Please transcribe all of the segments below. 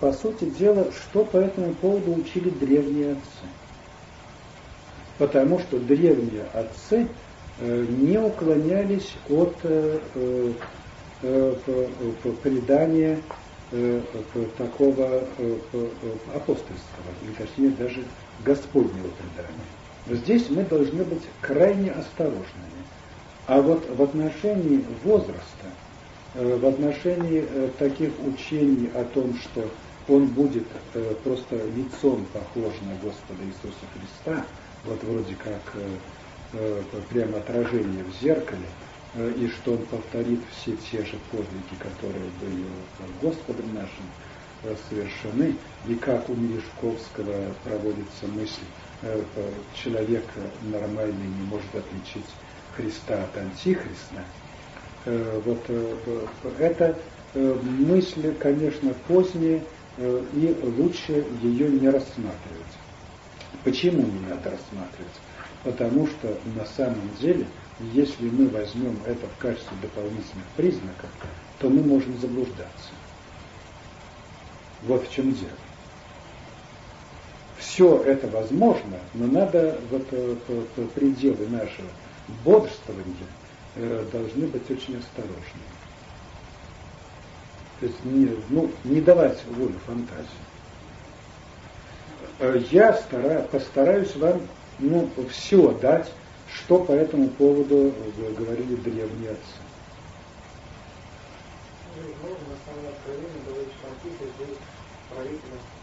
По сути дела, что по этому поводу учили древние отцы? Потому что древние отцы не уклонялись от предания такого апостольского, или точнее даже Господнего предания. Здесь мы должны быть крайне осторожными. А вот в отношении возраста, э, в отношении э, таких учений о том, что он будет э, просто лицом похож на Господа Иисуса Христа, вот вроде как прямо отражение в зеркале, и что он повторит все те же подвиги, которые были Господом нашим, совершены, и как у Мережковского проводится мысль, э, человек нормальный не может отличить Христа от Антихриста. Э, вот э, эта мысль, конечно, поздняя, и лучше ее не рассматривать. Почему не надо рассматривать? Потому что на самом деле, если мы возьмем это в качестве дополнительных признаков, то мы можем заблуждаться. Вот в чем дело. Все это возможно, но надо вот э, пределы нашего бодрствования э, должны быть очень осторожны. То есть не, ну, не давать волю фантазии. Э, я стара, постараюсь вам ну, все дать, что по этому поводу говорили древние отцы. Можно говорить,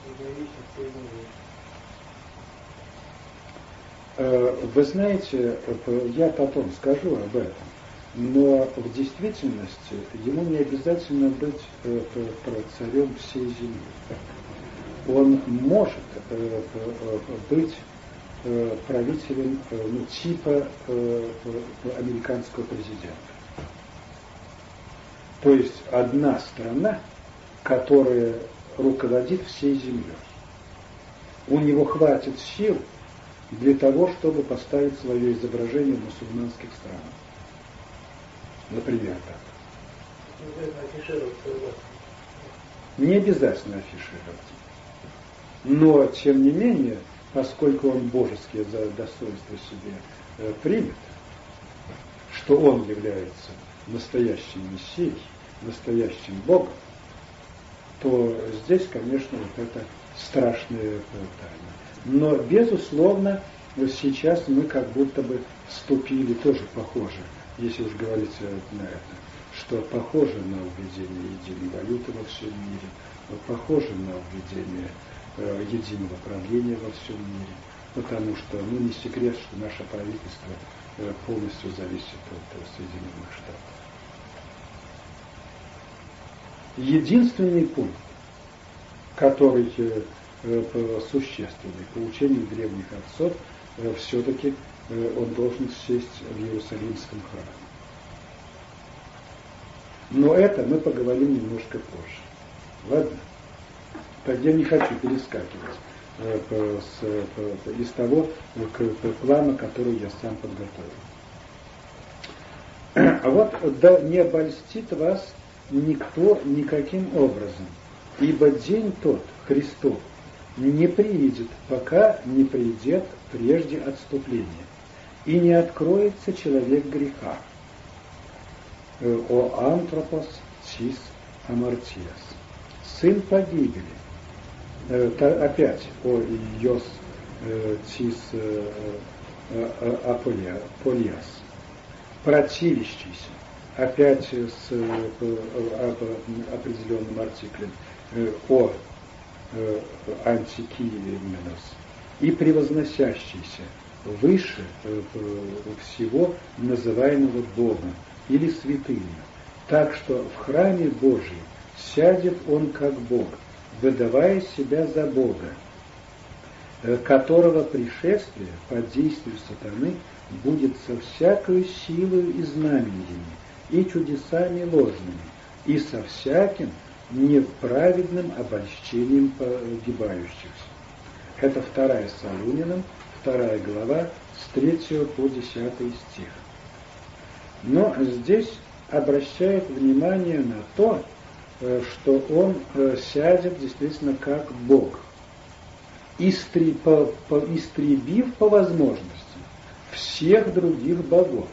единоличных Соединений. Вы знаете, я потом скажу об этом, но в действительности ему не обязательно быть э, царем всей земли. Он может э, быть э, правителем ну, типа американского президента. То есть одна страна, которая руководит всей землей. У него хватит сил для того, чтобы поставить свое изображение в мусульманских странах. Например, так. Не обязательно афишировать. Но, тем не менее, поскольку он божеские достоинства себе э, примет, что он является настоящим мессией, настоящим Богом, то здесь, конечно, вот это страшная тайна. Но, безусловно, вот сейчас мы как будто бы вступили тоже похоже, если уж говорить на это, что похоже на введение единой валюты во всем мире, похоже на введение э, единого правления во всем мире, потому что, ну, не секрет, что наше правительство э, полностью зависит от э, Соединенных Штатов. Единственный пункт, который э, существенный по учению древних отцов, э, все-таки э, он должен сесть в Иерусалимском храме. Но это мы поговорим немножко позже. Ладно? Так я не хочу перескакивать э, э, из того к, к плана, который я сам подготовил. А вот да не обольстит вас никто никаким образом, ибо день тот, Христов, не приидет, пока не придет прежде отступления, и не откроется человек греха. Э, о антропос сис амартиас. Сын погибели. Это опять о йос цис аполиас. Противящийся опять с э, определенным артиклем э, о э, антикименос и превозносящийся выше всего называемого Богом или святыню, так что в храме Божьем сядет он как Бог, выдавая себя за Бога, которого пришествие под действию сатаны будет со всякой силой и знамениями, и чудесами ложными, и со всяким неправедным обольщением погибающихся. Это вторая Солуниным, вторая глава, с 3 по 10 стих. Но здесь обращает внимание на то, что он сядет действительно как Бог, истребив по возможности всех других богов.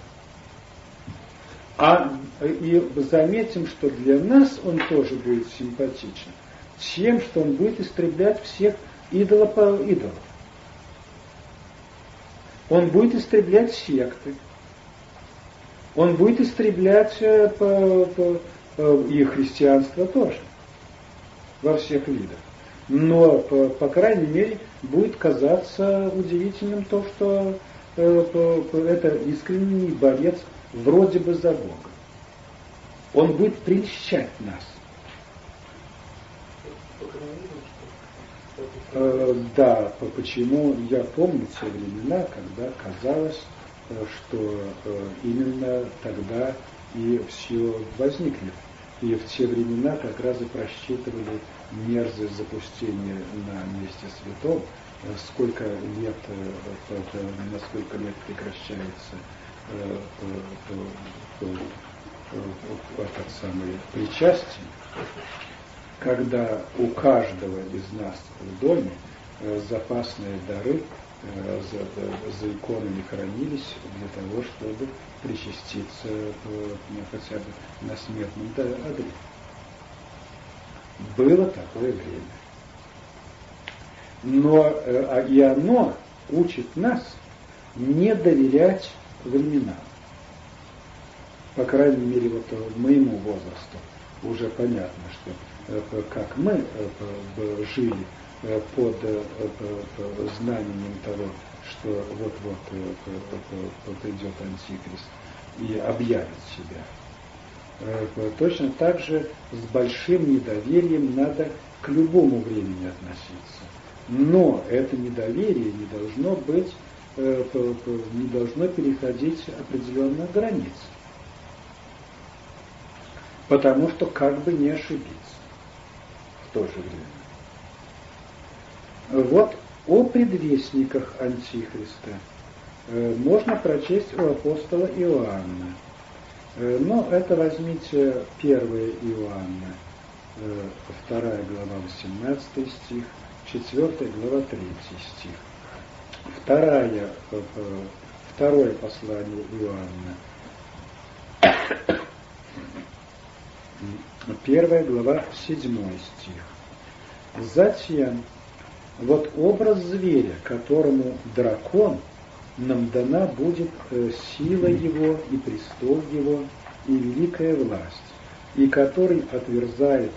А и заметим, что для нас он тоже будет симпатичен тем, что он будет истреблять всех идолов по. Он будет истреблять секты. Он будет истреблять э, по, по, по, и христианство тоже во всех видах. Но, по, по крайней мере, будет казаться удивительным то, что э, это искренний борец вроде бы за Бога. Он будет прельщать нас. Э, да, почему я помню те времена, когда казалось, э, что э, именно тогда и все возникнет. И в те времена как раз и просчитывали мерзость запустения на месте святом, сколько лет, на сколько лет прекращается этот самый причастие когда у каждого из нас в доме э, запасные дары э, за, э, за иконами хранились для того, чтобы причаститься ну, хотя бы на смертном одре. Было такое время. Но а, и оно учит нас не доверять временам. По крайней мере, вот моему возрасту уже понятно, что как мы э, жили э, под знанием того, что вот-вот придет Антихрист и объявит себя. Точно так же с большим недоверием надо к любому времени относиться. Но это недоверие не должно быть, не должно переходить определенных границ. Потому что как бы не ошибиться то же время. Вот о предвестниках Антихриста э, можно прочесть у апостола Иоанна. Э, но это возьмите 1 Иоанна, 2 э, глава 18 стих, 4 глава 3 стих. Вторая, второе послание Иоанна, Первая глава, седьмой стих. Затем, вот образ зверя, которому дракон, нам дана будет э, сила его и престол его и великая власть, и который отверзает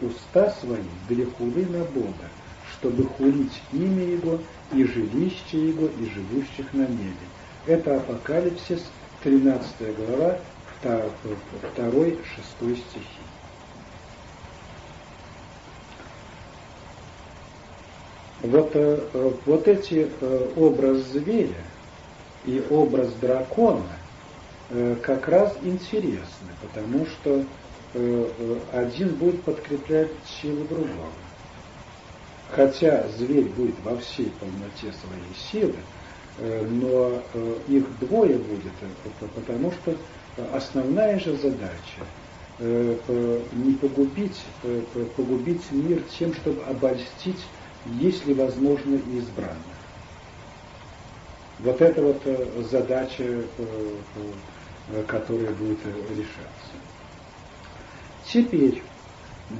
уста свои для хулы на Бога, чтобы хулить имя Его и жилище Его и живущих на небе. Это Апокалипсис, 13 глава, 2-6 стихи. Вот, э, вот эти э, образ зверя и образ дракона э, как раз интересны, потому что один будет подкреплять силу другого. Хотя зверь будет во всей полноте своей силы, но их двое будет, потому что основная же задача не погубить, погубить мир тем, чтобы обольстить если возможно, избранных. Вот это вот э, задача, э, э, которая будет решаться. Теперь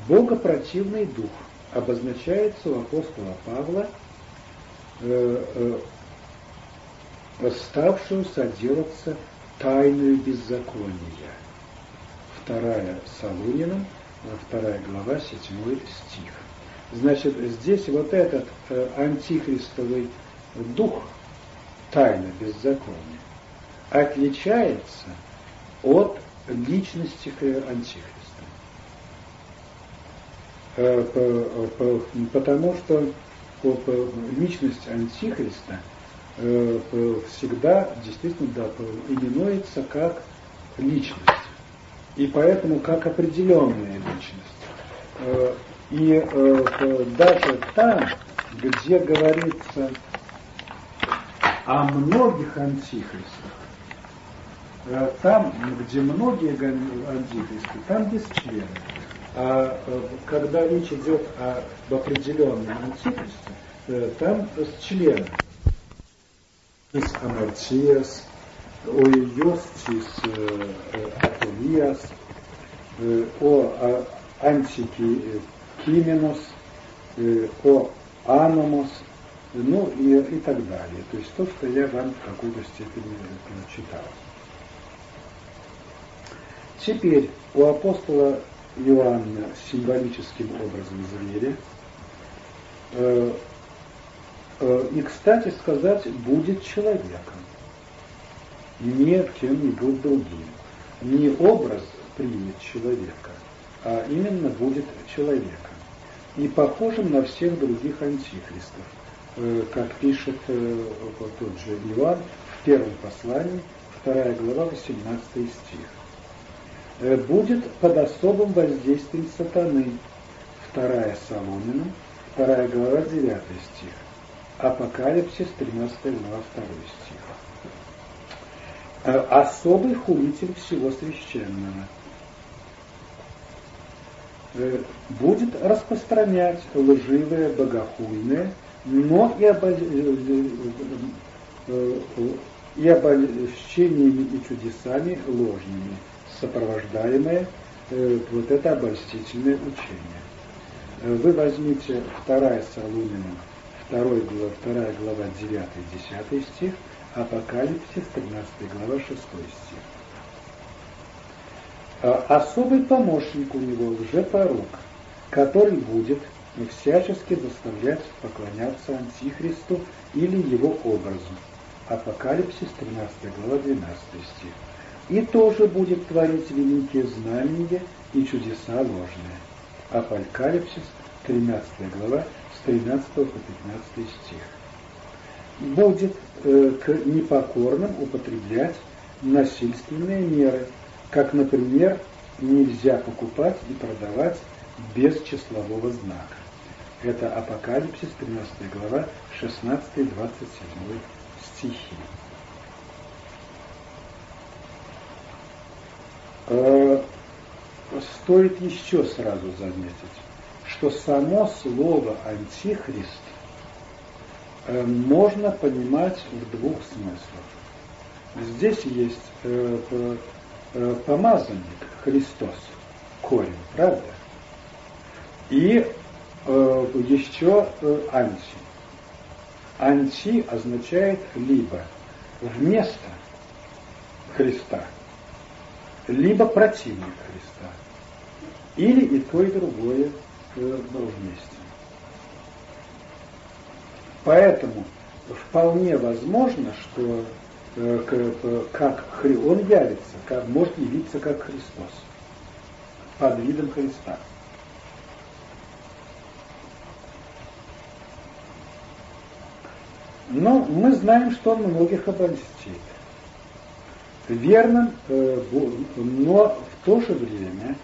богопротивный дух обозначается у апостола Павла, ставшую соделаться тайную беззакония. Вторая Солуниным, вторая глава, седьмой стих. Значит, здесь вот этот э, антихристовый дух, тайна беззакония, отличается от личности антихриста. Э, потому что личность антихриста всегда действительно да, именуется как личность. И поэтому как определенная личность и э, даже там, где говорится о многих антихристах, э, там, где многие антихристы, там без члена. А когда речь идет об определенном антихристе, там с членом. Амальтиас, Оиостис Атулиас, о Антики Кименос, о Аномос, ну и, и так далее. То есть то, что я вам в какой-то степени читал. Теперь у апостола Иоанна символическим образом зверя. Э, э, и, кстати сказать, будет человеком, не кем-нибудь другим. Не образ примет человека, а именно будет человеком. И похожим на всех других антихристов, э, как пишет вот тот же Иоанн в первом послании, вторая глава, 18 стих. Э, будет под особым воздействием сатаны. Вторая Соломина, вторая глава, 9 стих. Апокалипсис 13 глава 2 стих. Э, Особый хулитель всего священного э, будет распространять лживое, богохульное, но и, обо... Э, и обольщениями и чудесами ложными, сопровождаемое вот это обольстительное учение. Вы возьмите 2 Солунина 2 глава, 2 глава 9-10 стих, Апокалипсис 13 глава 6 стих. А особый помощник у него уже лжепорок, который будет всячески заставлять поклоняться Антихристу или его образу. Апокалипсис 13 глава 12 стих. И тоже будет творить великие знамения и чудеса ложные. Апокалипсис 13 глава 13 по 15 стих. Будет э, к непокорным употреблять насильственные меры, как, например, нельзя покупать и продавать без числового знака. Это Апокалипсис, 13 глава, 16-27 стихи. Э, стоит еще сразу заметить, что само слово антихрист э, можно понимать в двух смыслах. Здесь есть э, помазанник Христос, корень, правда? И еще анти. Анти означает либо вместо Христа – либо противник Христа, или и то, и другое э, вместе. Поэтому вполне возможно, что э, как он явится, как, может явиться как Христос, под видом Христа. Но мы знаем, что он многих обольстит верным, э, но в то же время э,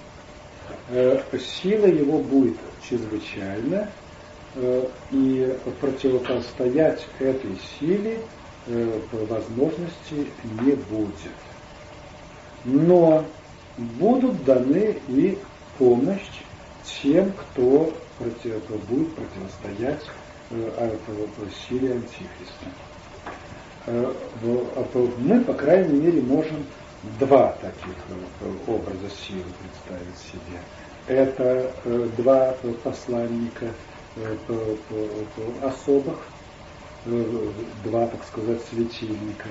сила его будет чрезвычайна, э, и противопостоять этой силе возможности не будет. Но будут даны и помощь тем, кто будет противостоять силе Антихриста. Э, а мы, по крайней мере, можем два таких э, образа силы представить себе. Это э, два посланника особых, два, так сказать, светильника,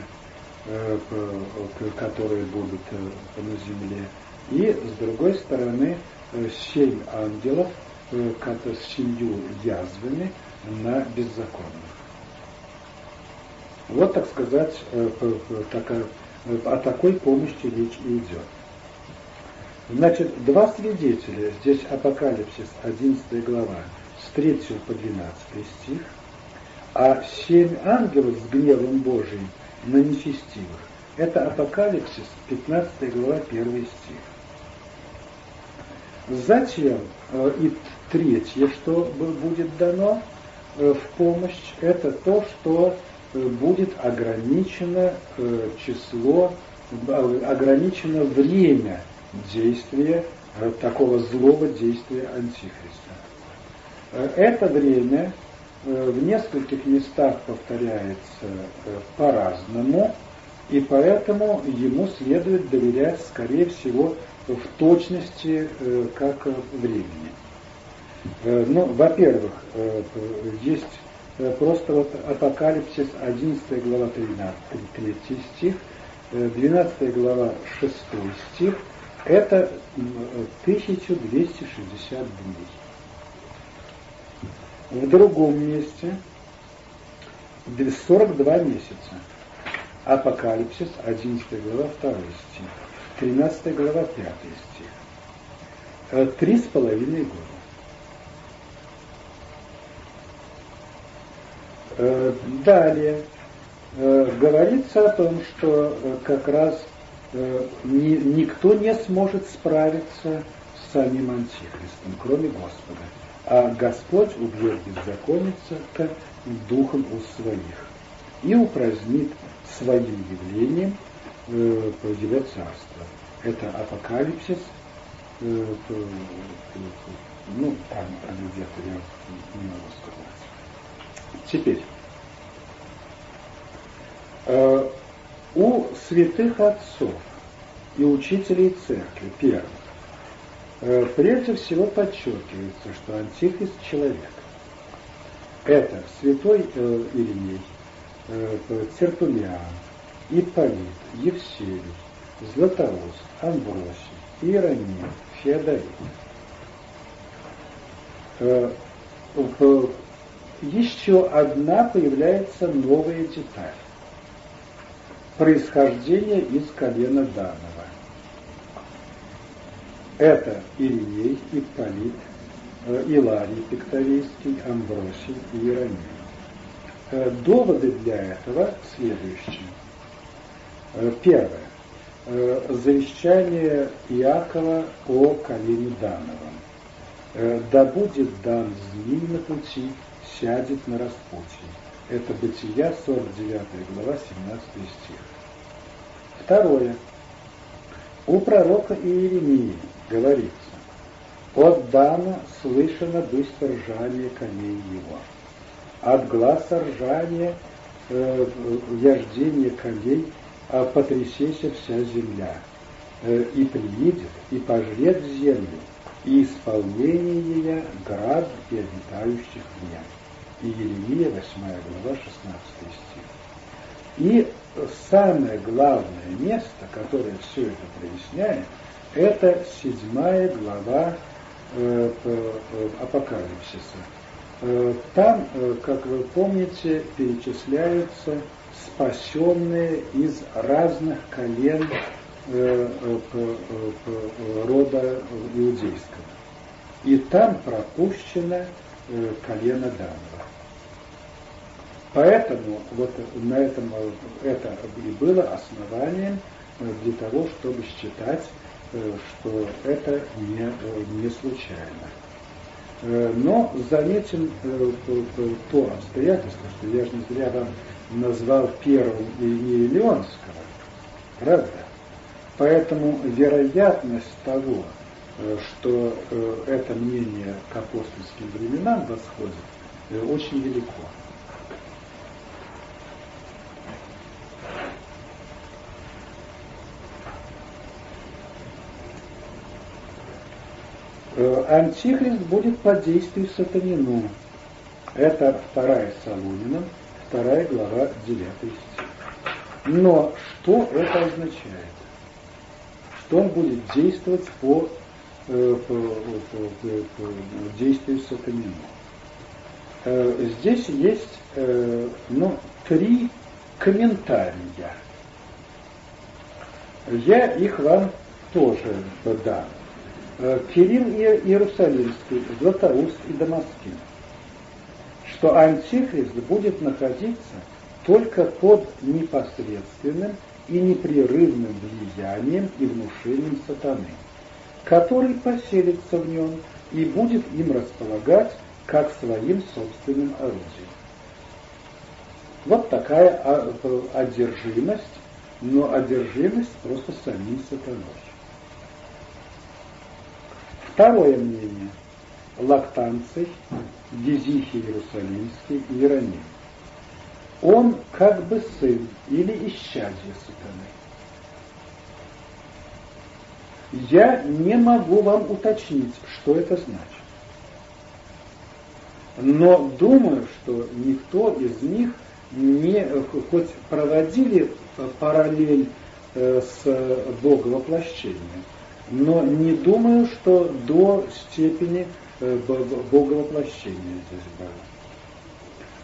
которые будут на земле. И, с другой стороны, семь ангелов с семью язвами на беззаконных. Вот, так сказать, э, такая, о такой помощи речь идет. Значит, два свидетеля, здесь Апокалипсис, 11 глава, с 3 по 12 стих, а семь ангелов с гневом Божиим на нечестивых. Это Апокалипсис, 15 глава, 1 стих. Затем э, и третье, что будет дано э, в помощь, это то, что Э, будет ограничено э, число, ограничено время действия э, такого злого действия Антихриста. Э, это время э, в нескольких местах повторяется по-разному, и поэтому ему следует доверять, скорее всего, в точности как времени. Ну, во-первых, есть просто вот Апокалипсис, 11 глава 13, 3 стих, 12 глава 6 стих, это 1260 дней. В другом месте 42 месяца. Апокалипсис, 11 глава, 2 стих. 13 глава, 5 стих. Три с половиной года. Далее э, говорится о том, что э, как раз ни, никто не сможет справиться с самим Антихристом, кроме Господа. А Господь убьет беззаконница духом у своих и упразднит своим явлением э, его царство. Это Апокалипсис, э, э, ну, там где-то я не могу сказать. Теперь, э, у святых отцов и учителей церкви, первых, э, прежде всего подчеркивается, что антихрист – человек. Это святой э, Ириней, Цертулиан, Ипполит, Евсевий, Златоуст, Амбросий, Иероним, Феодорит. Еще одна появляется новая деталь происхождение из колена данного. Это Ириней, Ипполит, э, Иларий Пектовейский, Амбросий и Иероним. Э, доводы для этого следующие. Э, первое. Завещание Иакова о колене Дановом. «Да будет дан змей на пути, сядет на распутье». Это Бытия, 49 глава, 17 стих. Второе. У пророка Иеремии говорится, «От Дана слышно быстро ржание коней его, от глаза ржания э, яждение коней, а потрясеся вся земля, э, и приедет, и пожрет землю, и исполнение ее град и обитающих в нем». И Еремия, 8 глава, 16 стих. И самое главное место, которое все это проясняет, это седьмая глава э, э, Апокалипсиса. Э, там, как вы помните, перечисляются спасенные из разных колен рода иудейского. И там пропущено колено Данова. Поэтому вот на этом это и было основанием э, для того, чтобы считать, э, что это не, э, не случайно. Но заметим то обстоятельство, что я же не зря вам назвал первым Ильи Леонского, правда? Поэтому вероятность того, что это мнение к апостольским временам восходит, очень велико. Антихрист будет под действием сатанину. Это вторая Солунина, вторая глава, 9 стих. Но что это означает? Что он будет действовать по, э, по, по, по, по действию сатанину. Э, здесь есть ну, три комментария. Я их вам тоже дам. Э, Кирилл Иерусалимский, Златоуст и Дамаскин, что Антихрист будет находиться только под непосредственным и непрерывным влиянием и внушением сатаны, который поселится в нем и будет им располагать как своим собственным орудием. Вот такая а, одержимость, но одержимость просто самим сатаной. Второе мнение. Лактанций, Дизихий Иерусалимский Иероним. Он как бы сын или исчадье сатаны. Я не могу вам уточнить, что это значит. Но думаю, что никто из них не, хоть проводили параллель э, с Боговоплощением, но не думаю, что до степени э, Боговоплощения здесь было.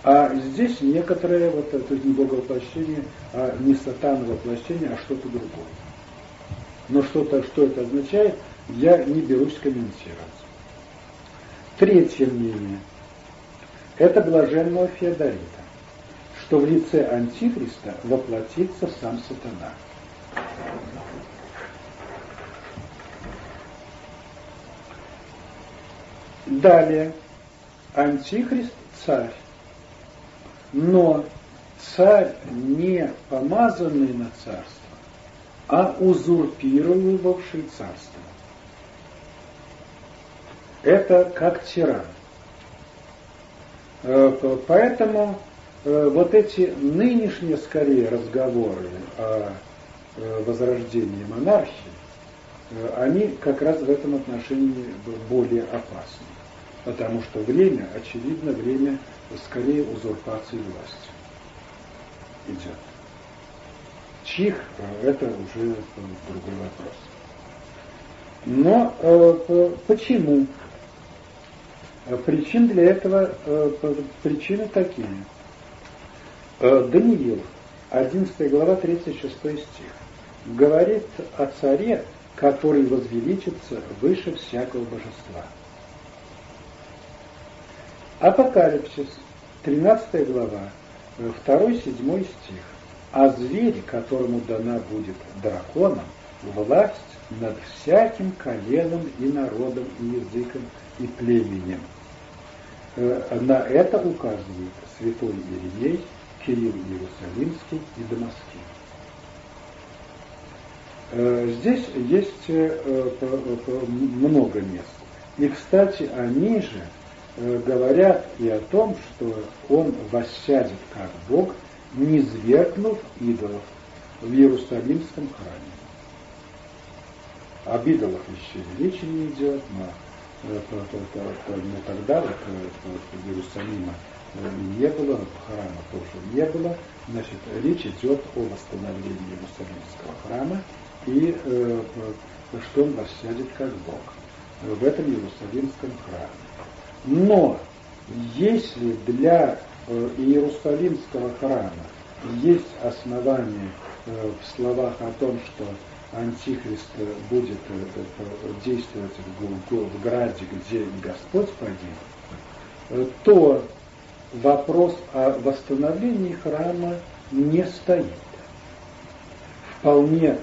А здесь некоторое, вот, то есть не Боговоплощение, а не сатановое воплощение, а что-то другое. Но что-то, что это означает, я не берусь комментировать. Третье мнение. Это блаженного Феодорита, что в лице Антихриста воплотится сам сатана. Далее. Антихрист – царь. Но царь не помазанный на царство, а узурпировавший царство. Это как тиран. Э, поэтому э, вот эти нынешние, скорее, разговоры о э, возрождении монархии, они как раз в этом отношении более опасны. Потому что время, очевидно, время скорее узурпации власти идет. Чих – это уже другой вопрос. Но э, почему? Причин для этого, э, причины такие. Э, Даниил, 11 глава, 36 стих, говорит о царе, который возвеличится выше всякого божества. Апокалипсис, 13 глава, 2-7 стих а зверь, которому дана будет драконом, власть над всяким коленом и народом и языком и племенем. Э, на это указывает святой Иеремей, Кирилл Иерусалимский и Дамаский. Э, здесь есть э, много мест. И, кстати, они же говорят и о том, что он воссядет как Бог – низвергнув идолов в Иерусалимском храме. Об идолах еще речи не идет, но, э, но тогда вот, э, Иерусалима э, не было, храма тоже не было. Значит, речь идет о восстановлении Иерусалимского храма и что он воссядет как Бог в этом Иерусалимском храме. Но если для Э, Иерусалимского храма есть основания э, в словах о том, что Антихрист будет э, действовать в граде, где Господь погиб, то вопрос о восстановлении храма не стоит. Вполне,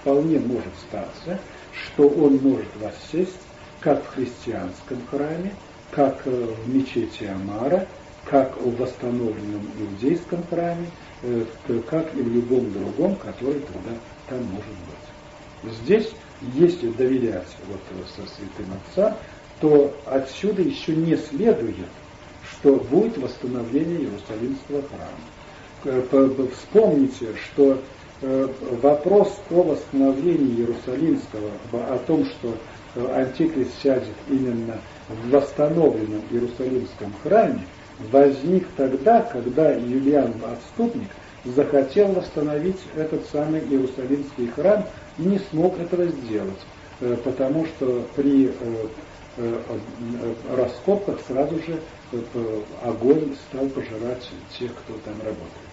вполне может статься, что он может воссесть как в христианском храме, как э, в мечети Амара, как в восстановленном иудейском храме, э, как и в любом другом, который тогда там может быть. Здесь, если доверять вот э, со святым Отца, то отсюда еще не следует, что будет восстановление Иерусалимского храма. Вспомните, что вопрос о восстановлении Иерусалимского, о том, что Антихрист сядет именно в восстановленном Иерусалимском храме возник тогда, когда Юлиан Отступник захотел восстановить этот самый Иерусалимский храм и не смог этого сделать, э, потому что при э, э, раскопках сразу же огонь стал пожирать тех, кто там работает.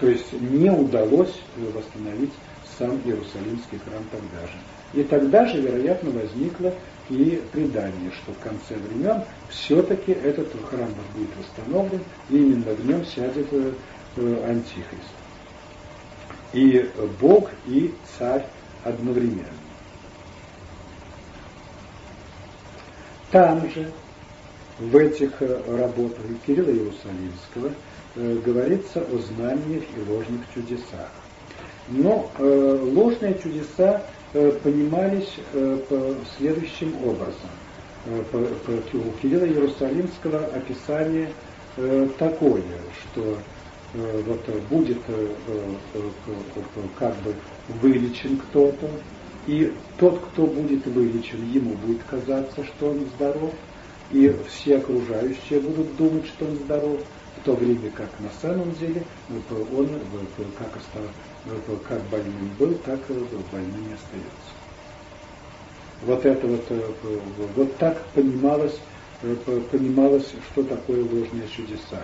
То есть не удалось восстановить сам Иерусалимский храм тогда же. И тогда же, вероятно, возникло и предание, что в конце времен все-таки этот храм будет восстановлен, и именно в нем сядет э, Антихрист. И Бог, и царь одновременно. Там же, в этих э, работах Кирилла Иерусалимского, э, говорится о знаниях и ложных чудесах. Но ложные чудеса понимались следующим образом. У Кирилла Иерусалимского описание такое, что вот будет как бы вылечен кто-то, и тот, кто будет вылечен, ему будет казаться, что он здоров, и все окружающие будут думать, что он здоров, в то время как на самом деле он как, остав, как больным был, так больным не остается. Вот это вот, вот так понималось, понималось, что такое ложные чудеса.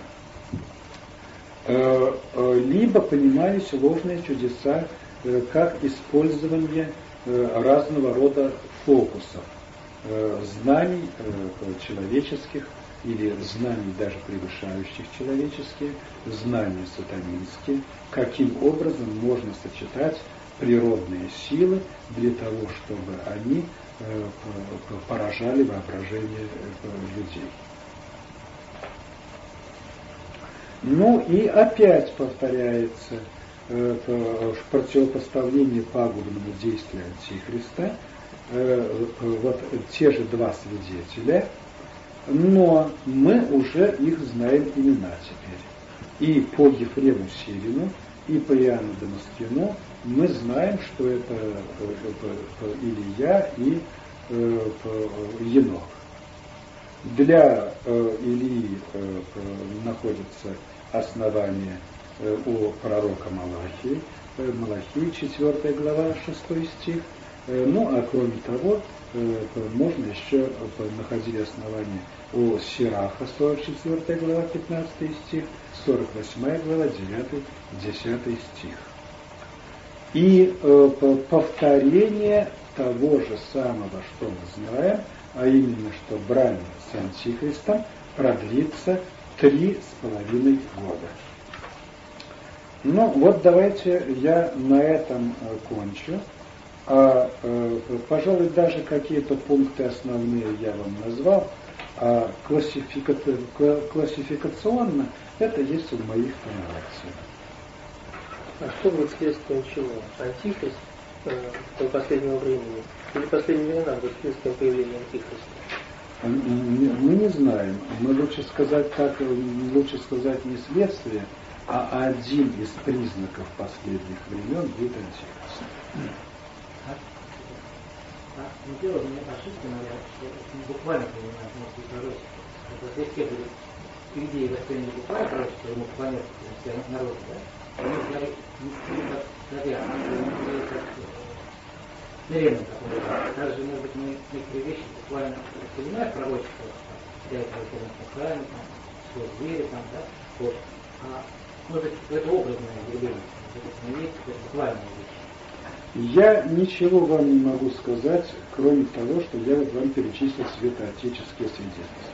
Э, э, либо понимались ложные чудеса как использование разного рода фокусов, знаний человеческих или знаний даже превышающих человеческие, знания сатанинские, каким образом можно сочетать природные силы для того, чтобы они поражали воображение людей. Ну и опять повторяется э, в противопоставлении пагубному действию Антихриста э, вот те же два свидетеля, но мы уже их знаем имена теперь. И по Ефрему Сирину, и по Иоанну Дамаскину мы знаем, что это э, Илья и Енох. Для Илии находится основание э, у пророка Малахии, э, Малахии, 4 глава, 6 стих. Э, ну, а кроме того, можно еще находить основание у Сираха, 44 глава, 15 стих, 48 глава, 9, 10 стих. И повторение того же самого, что мы знаем, а именно, что брань с Антихристом продлится три с половиной года. Ну вот давайте я на этом э, кончу. А, э, пожалуй, даже какие-то пункты основные я вам назвал, а классифика... классификационно это есть в моих тонациях. А что будет следствием чего? Антихрист э, последнего времени? Или последние времена будет следствием появления Антихриста? Мы не знаем. Мы лучше сказать так, лучше сказать не следствие, а один из признаков последних времен будет антихрист. Не дело мне ошибки, что буквально понимать может пророчество. Вот если будут идеи восприняли буквально пророчество, ему планету, все народы, да? Они говорят, не как а не как смиренным такой. Также, может быть, мы некоторые вещи буквально понимаем пророчество, для этого Писания, там, что звери, там, да, вот. А может быть, это образное явление, это есть какое буквальное. Я ничего вам не могу сказать, кроме того, что я вот вам перечислил светоотеческие свидетельства.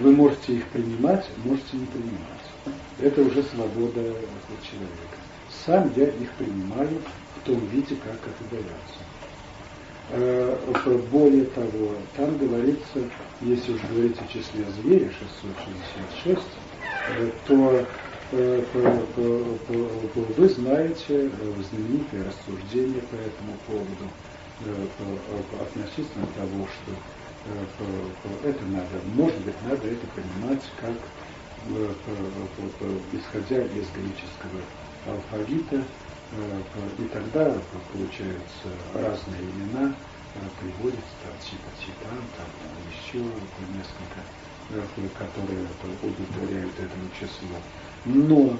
Вы можете их принимать, можете не принимать. Это уже свобода человека. Сам я их принимаю в том виде, как это дается. Э, более того, там говорится, если уж говорить о числе зверя 666, э, то вы знаете знаменитые рассуждения по этому поводу относительно того, что это надо, может быть, надо это понимать как исходя из греческого алфавита, и тогда получаются разные имена, приводятся там типа Титан, там еще несколько, которые удовлетворяют этому числу. Но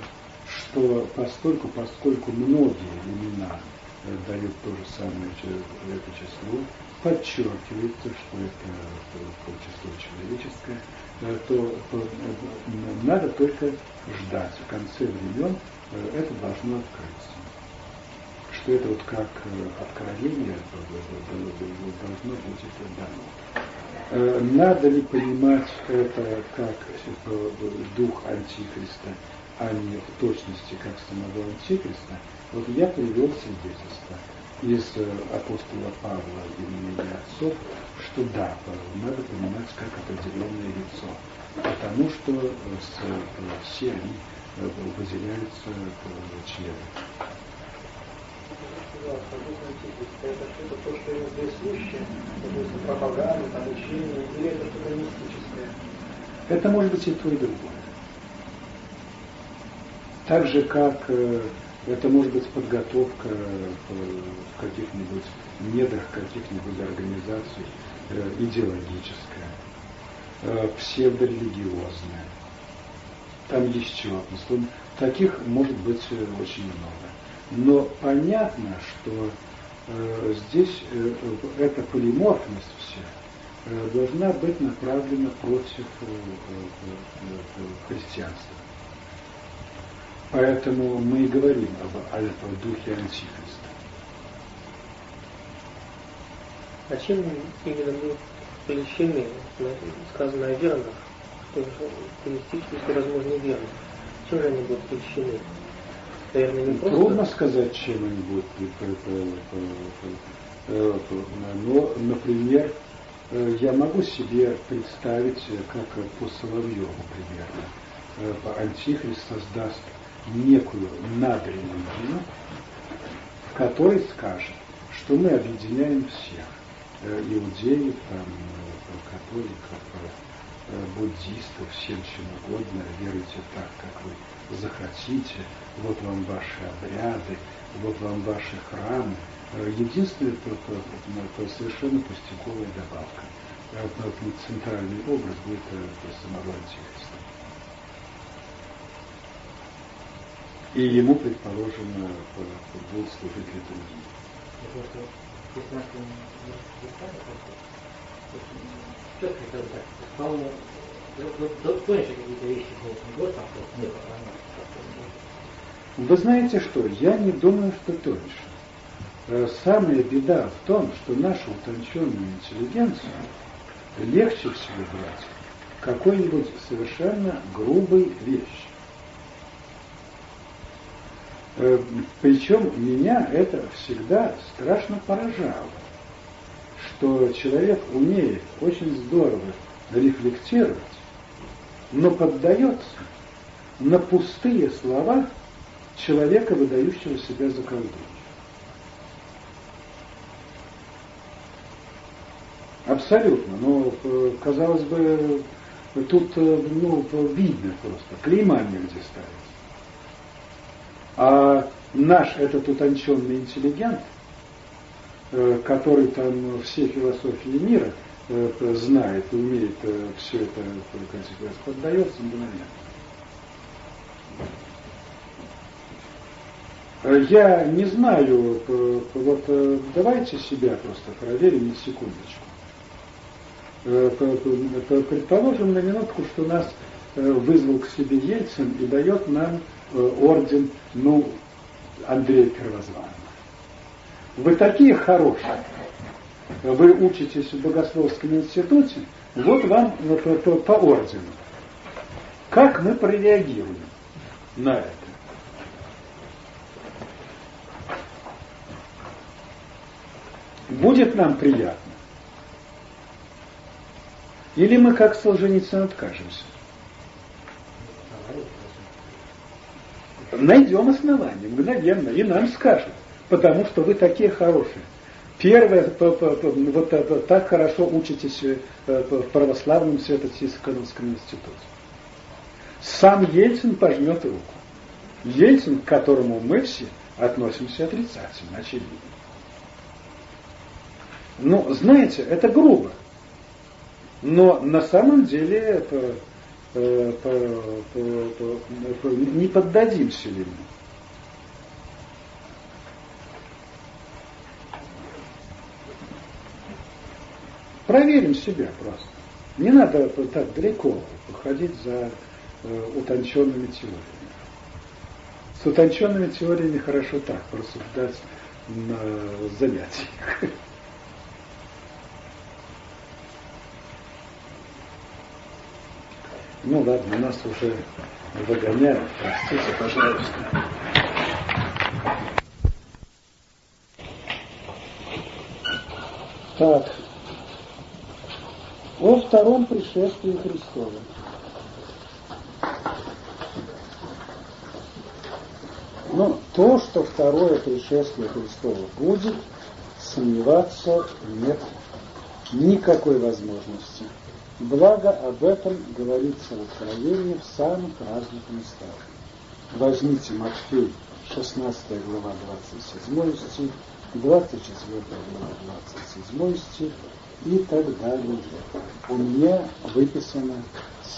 что постольку, поскольку многие имена дают то же самое это число, подчеркивается, что это число человеческое, то надо только ждать. В конце времен это должно открыться что это вот как э, откровение должно быть это дано. Э, надо ли понимать это как э, дух Антихриста, а не в точности как самого Антихриста? Вот я привел свидетельство из апостола Павла и отцов, что да, надо понимать как определенное лицо, потому что все они выделяются члены. Это что-то то, что ему присуще, это? Это может быть и то, и другое. Так же, как э, это может быть подготовка э, в каких-нибудь недрах каких-нибудь организаций э, идеологическая, псевдорелигиозная. Там еще словом, таких может быть очень много. Но понятно, что здесь эта полиморфность вся должна быть направлена против христианства. Поэтому мы и говорим об альфа-духе антихриста. А чем именно мы прельщены, сказано о верных, что коммунистически, возможно, верных? Чем же они будут прельщены? Наверное, не просто... Трудно сказать, чем они будут но, например, я могу себе представить, как по Соловьеву примерно, Антихрист создаст некую надренную в которой скажет, что мы объединяем всех, иудеев, там, католиков, буддистов, всем чем угодно, веруйте так, как вы захотите, вот вам ваши обряды, вот вам ваши храмы. Единственное, это, это, это совершенно пустяковая добавка. Центральный образ будет самого Антихриста. И ему, предположим, будет служить литургии. Вы знаете что? Я не думаю, что тоньше. Самая беда в том, что нашу утонченную интеллигенцию легче всего брать какой-нибудь совершенно грубой вещь. Причем меня это всегда страшно поражало, что человек умеет очень здорово рефлектировать, но поддается на пустые слова человека, выдающего себя за колдунью. Абсолютно. Но, э, казалось бы, тут э, ну, видно просто, клейма негде ставить. А наш этот утонченный интеллигент, э, который там все философии мира знает, умеет все это, поддается мгновенно. Я не знаю, вот давайте себя просто проверим на секундочку. Предположим на минутку, что нас вызвал к себе Ельцин и дает нам орден, ну, Андрея Первозванного. Вы такие хорошие, вы учитесь в Богословском институте, вот вам по, по, по ордену. Как мы прореагируем на это? Будет нам приятно? Или мы как Солженицын откажемся? Найдем основание мгновенно, и нам скажут, потому что вы такие хорошие. Первое, вот так хорошо учитесь э, в православном Свято-Тихоновском институте. Сам Ельцин пожмет руку. Ельцин, к которому мы все относимся отрицательно, очевидно. Ну, знаете, это грубо. Но на самом деле это, это, это, это не поддадимся ли мы. Проверим себя просто. Не надо так далеко уходить за э, утонченными теориями. С утонченными теориями хорошо так порассуждать на занятиях. Ну ладно, нас уже выгоняют, простите, пожалуйста. Так, о втором пришествии Христова. Но то, что второе пришествие Христова будет, сомневаться нет никакой возможности. Благо об этом говорится в Откровении в самых разных местах. Возьмите Матфей, 16 глава, 27 стих, 24 глава, 27 стих и так далее. У меня выписано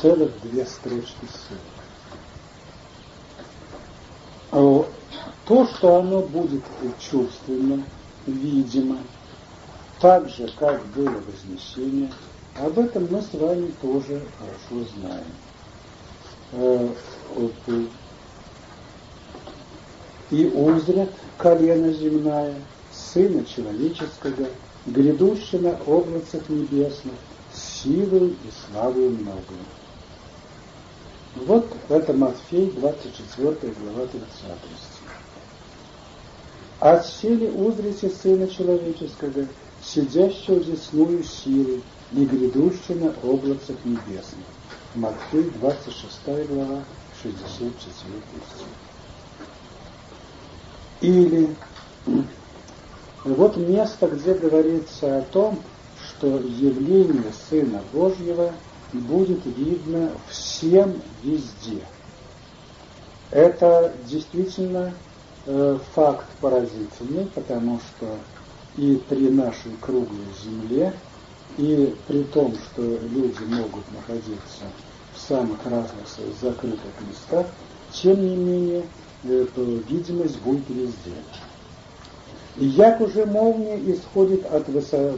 целых две строчки ссылок. А то, что оно будет чувственно, видимо, так же, как было вознесение, об этом мы с вами тоже хорошо знаем. Э, э, и узрят колено земная, Сына Человеческого, грядущего на облацах небесных, силой и славой многою. Вот это Матфей, 24 глава, 30 стих. «Отсели узрите Сына Человеческого, сидящего десную силы и грядущего на облацах небесных». Матфей, 26 глава, 64 стих. Или вот место, где говорится о том, что явление Сына Божьего будет видно всем везде. Это действительно э, факт поразительный, потому что и при нашей круглой земле, и при том, что люди могут находиться в самых разных закрытых местах, тем не менее, э, видимость будет везде. И як уже молния исходит от, высо...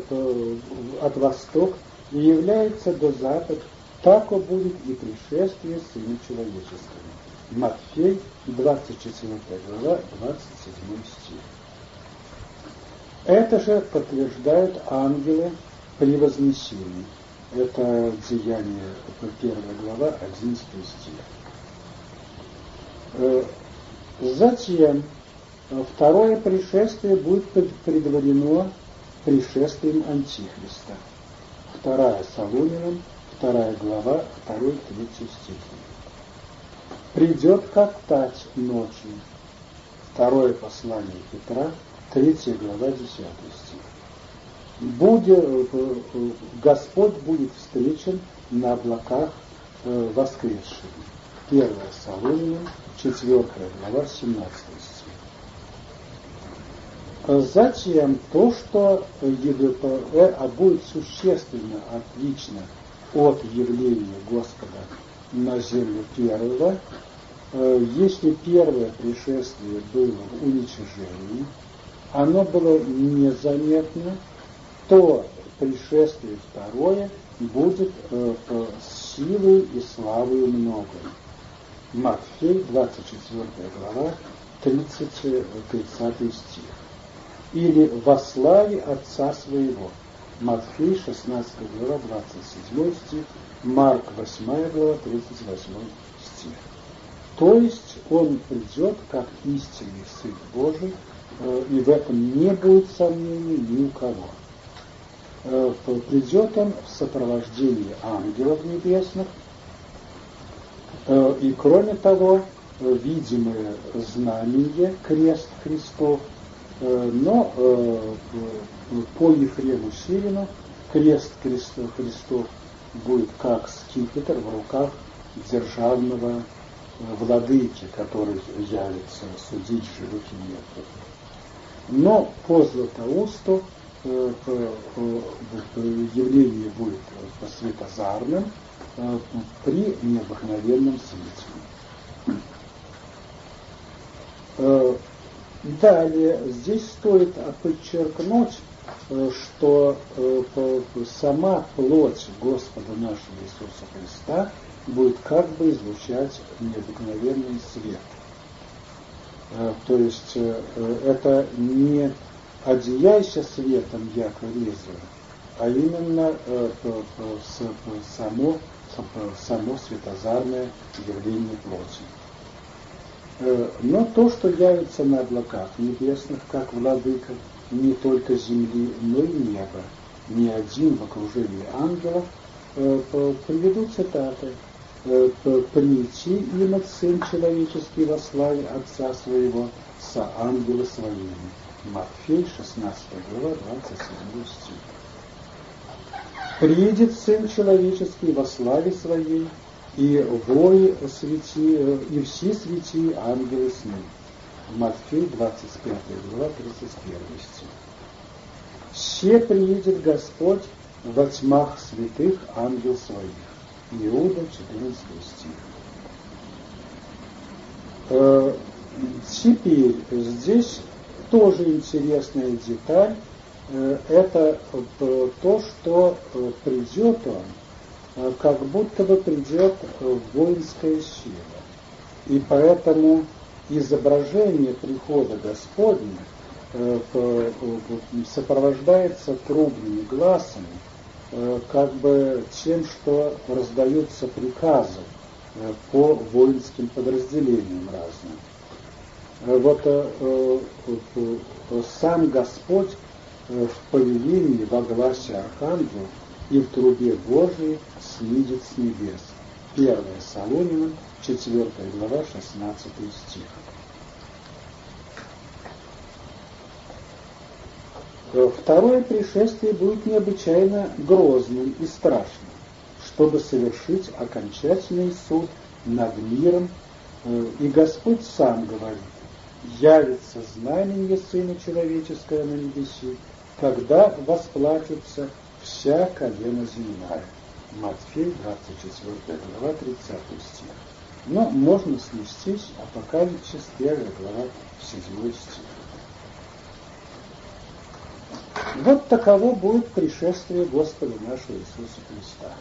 от восток и является до запад, так будет и пришествие Сына Человеческого. Матфей, 24 глава, 27 стих. Это же подтверждают ангелы при. Это деяние, 1 глава, 11 стих. Э, затем Второе пришествие будет предварено пришествием Антихриста. Вторая Солонином, вторая глава, второй, третий стих. Придет как тать ночью. Второе послание Петра, третья глава, десятый стих. Будет, э, э, Господь будет встречен на облаках э, воскресшим. Первая Солонином, четвертая глава, семнадцатый стих. Затем то, что ЕГПР а будет существенно отлично от явления Господа на землю первого, если первое пришествие было в оно было незаметно, то пришествие второе будет э, силой и славой много. Матфей, 24 глава, 30, 30 стих или во славе Отца Своего. Матфей, 16 глава, 27 стих, Марк, 8 глава, 38 стих. То есть он придет как истинный Сын Божий, э, и в этом не будет сомнений ни у кого. Э, придет он в сопровождении ангелов небесных, э, и кроме того, видимое знамение, крест Христов – Э, но э, по Ефрему Сирину крест Христов, будет как скипетр в руках державного э, владыки, который явится судить живых и мертвых. Но по Златоусту явление будет светозарным при необыкновенном свете. Далее, здесь стоит подчеркнуть, э, что э, сама плоть Господа нашего Иисуса Христа будет как бы излучать необыкновенный свет. Э, то есть это не одеяйся светом, яко лезвие, а именно само, само светозарное явление плоти. Э, но то, что явится на облаках небесных, как владыка, не только земли, но и неба, ни один в окружении ангелов, э, приведу цитаты. э, прийти им Сын Человеческий во славе Отца Своего со ангелы своими. Матфей, 16 глава, 27 стих. Приедет Сын Человеческий во славе Своей, и вои свети, и все свети ангелы с ним. Матфей, 25 глава, 31 стих. Все приедет Господь во тьмах святых ангел своих. Иуда, 14 стих. Э, теперь здесь тоже интересная деталь. Э, это то, что придет он, как будто бы придет воинская сила. И поэтому изображение прихода Господня э, сопровождается трубными глазами, э, как бы тем, что раздаются приказы э, по воинским подразделениям разным. Вот сам Господь в повелении во гласе Архангела и в трубе Божией снидет с небес. Первое Солониным, 4 глава, 16 стих. Второе пришествие будет необычайно грозным и страшным, чтобы совершить окончательный суд над миром, э, и Господь сам говорит, явится знамение Сына Человеческого на небеси, когда восплачется вся колено земная. Матфей, 24 глава, 30 стих. Но можно снестись Апокалипсис, 1 глава, 7 стих. Вот таково будет пришествие Господа нашего Иисуса Христа.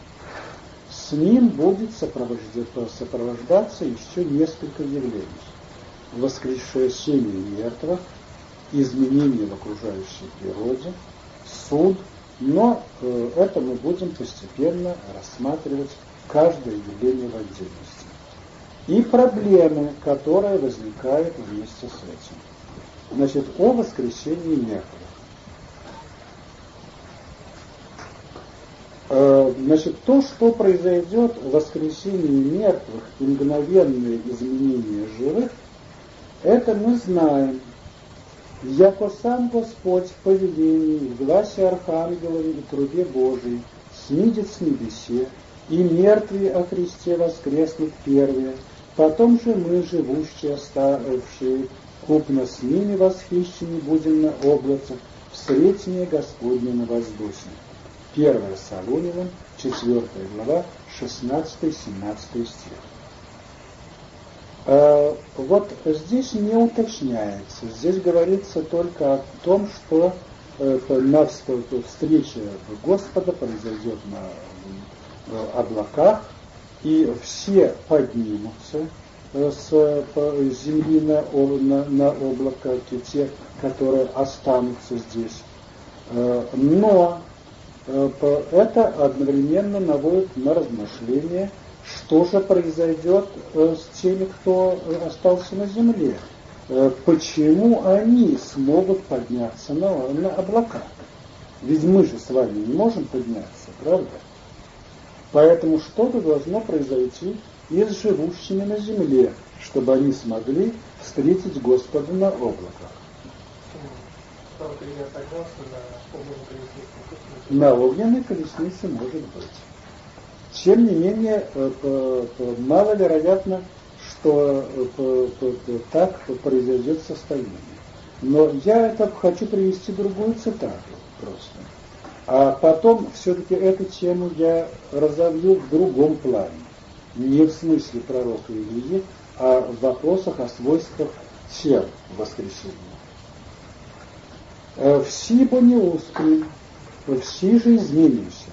С ним будет сопровождаться еще несколько явлений. Воскрешение мертвых, изменения в окружающей природе, суд, но э, это мы будем постепенно рассматривать каждое явление в отдельности и проблемы, которые возникают вместе с этим. Значит, о воскресении мертвых. Э, значит, то, что произойдет в воскресении мертвых мгновенные изменения живых, это мы знаем. Яко сам Господь в повелении, в гласе архангелове и трубе Божией, снидет с небесе, и мертвые о Христе воскреснут первые, Потом же мы, живущие, оставшие, купно с ними восхищены будем на облацах, в среднее Господне на воздухе. 1 Солониным, 4 глава, 16-17 стих. А, вот здесь не уточняется, здесь говорится только о том, что э, на встрече Господа произойдет на облаках, и все поднимутся э, с земли на, на, на облако, те, которые останутся здесь. Э, но э, это одновременно наводит на размышление, что же произойдет с теми, кто остался на земле. Почему они смогут подняться на, на облака? Ведь мы же с вами не можем подняться, правда? Поэтому что-то должно произойти и с живущими на земле, чтобы они смогли встретить Господа на облаках. На огненной колеснице может быть. Тем не менее, э, маловероятно, что э, так произойдет состояние. Но я это хочу привести другую цитату просто. А потом все-таки эту тему я разовью в другом плане. Не в смысле пророка Ильи, а в вопросах о свойствах тел воскресения. Э, все бо не успеем, все же изменимся.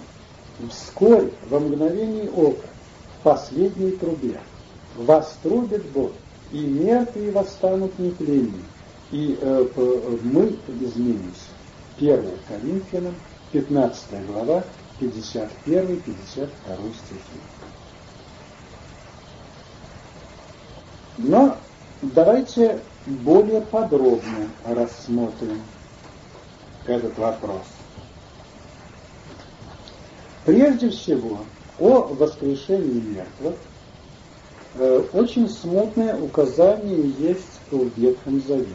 Вскоре, во мгновении ока, в последней трубе, вас трубит Бог, и мертвые восстанут нетлением, и э, мы изменимся. 1 Коринфянам 15 глава, 51-52 стихи. Но давайте более подробно рассмотрим этот вопрос. Прежде всего, о воскрешении мертвых Э, очень смутное указание есть в Ветхом Завете.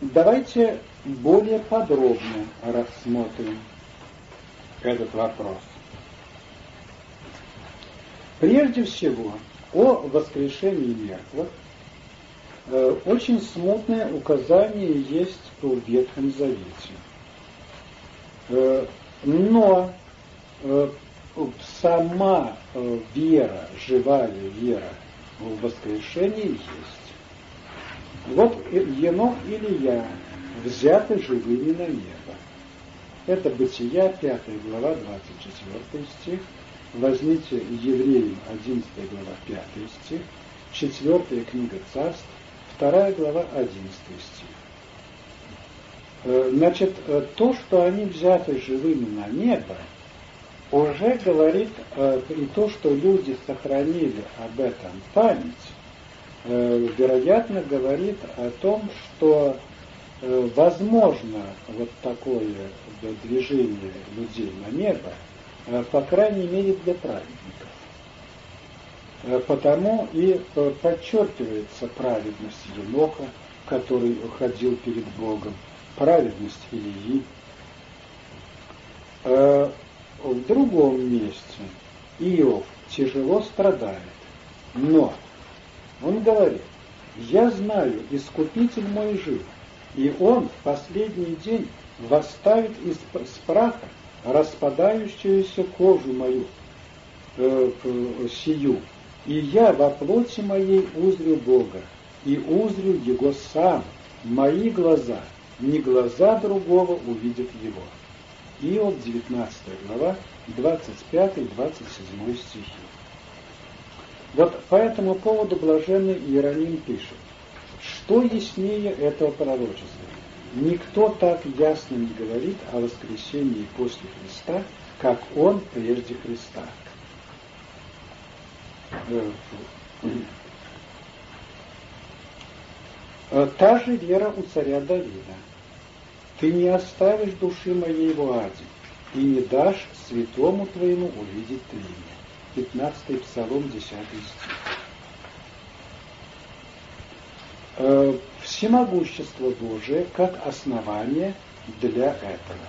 Давайте более подробно рассмотрим этот вопрос. Прежде всего, о воскрешении мертвых э, очень смутное указание есть в Ветхом Завете. Э, но э, сама э, вера, живая вера в воскрешение есть. Вот Енох или я взяты живыми на небо. Это Бытия, 5 глава, 24 стих. Возьмите Евреям, 11 глава, 5 стих. 4 книга царств, 2 глава, 11 стих. Э, значит, э, то, что они взяты живыми на небо, уже говорит э, и то, что люди сохранили об этом память, вероятно, говорит о том, что возможно вот такое движение людей на небо, по крайней мере для праведников. Потому и подчеркивается праведность Еноха, который уходил перед Богом, праведность Ильи. Э, в другом месте Иов тяжело страдает, но он говорит, я знаю, Искупитель мой жив, и он в последний день восставит из праха распадающуюся кожу мою э, сию, и я во плоти моей узрю Бога, и узрю Его сам, мои глаза – ни глаза другого увидят его. Иов, 19 глава, 25-27 стихи. Вот по этому поводу блаженный Иероним пишет, что яснее этого пророчества? Никто так ясно не говорит о воскресении после Христа, как он прежде Христа. Э, та же вера у царя Давида. Ты не оставишь души моей в аде, и не дашь святому твоему увидеть тление. 15 Псалом, 10 стих. Э, всемогущество Божие как основание для этого.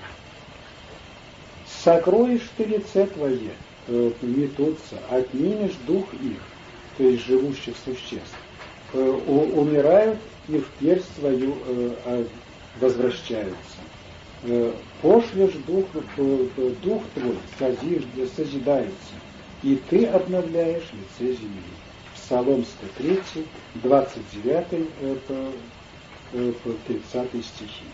Сокроешь ты лице твое, э, метутся, отнимешь дух их, то есть живущих существ, э, умирают и в перь свою возвращаются. Э, пошлешь дух, э, э, дух твой, созидается, и ты обновляешь лице земли. Псалом 103, 29, 30 стихи.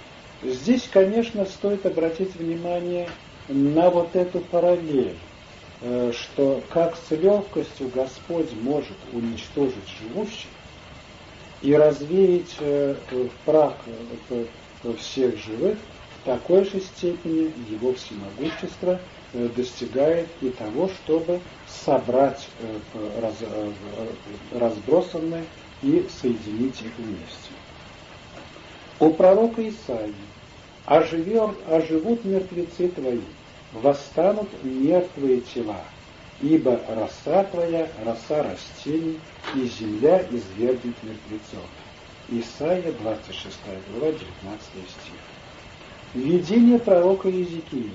Здесь, конечно, стоит обратить внимание на вот эту параллель, что как с легкостью Господь может уничтожить живущих и развеять в прах всех живых, такой же степени его всемогущество э, достигает и того, чтобы собрать э, э, разбросанные и соединить их вместе. У пророка Исаии оживет, оживут мертвецы твои, восстанут мертвые тела, ибо роса твоя, роса растений, и земля извергнет мертвецов. Исайя, 26 глава, 19 стих. Видение пророка Иезекииля.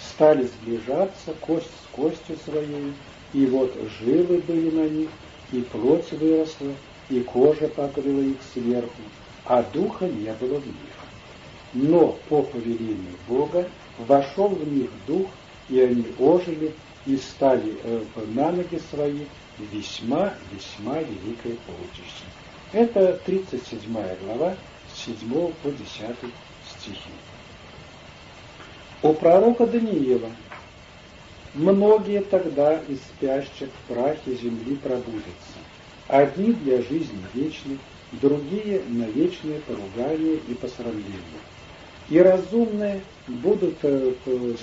Стали сближаться кость с костью своей, и вот жилы были на них, и плоть выросла, и кожа покрыла их сверху, а духа не было в них. Но по повелению Бога вошел в них дух, и они ожили и стали э, на ноги свои весьма-весьма великое полчище. Это 37 глава, с 7 по 10 стихи. У пророка Даниила многие тогда из спящих в прахе земли пробудятся. Одни для жизни вечной, другие на вечное поругание и посрамление. И разумные будут э,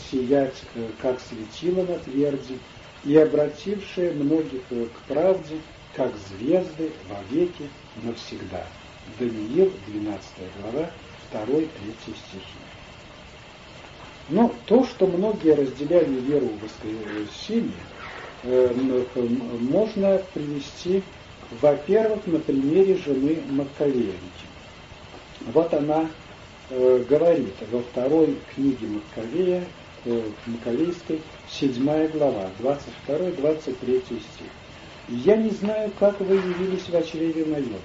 сиять, э, как светило на тверди, и обратившие многих э, к правде, как звезды вовеки навсегда. Даниил, 12 глава, 2-3 стихи. Но то, что многие разделяли веру в воскресение, э, можно привести, во-первых, на примере жены Маккалеевича. Вот она э, говорит во второй книге Маккалея, э, Маккалейской, 7 глава, 22-23 стих. «Я не знаю, как вы явились в очреве моем,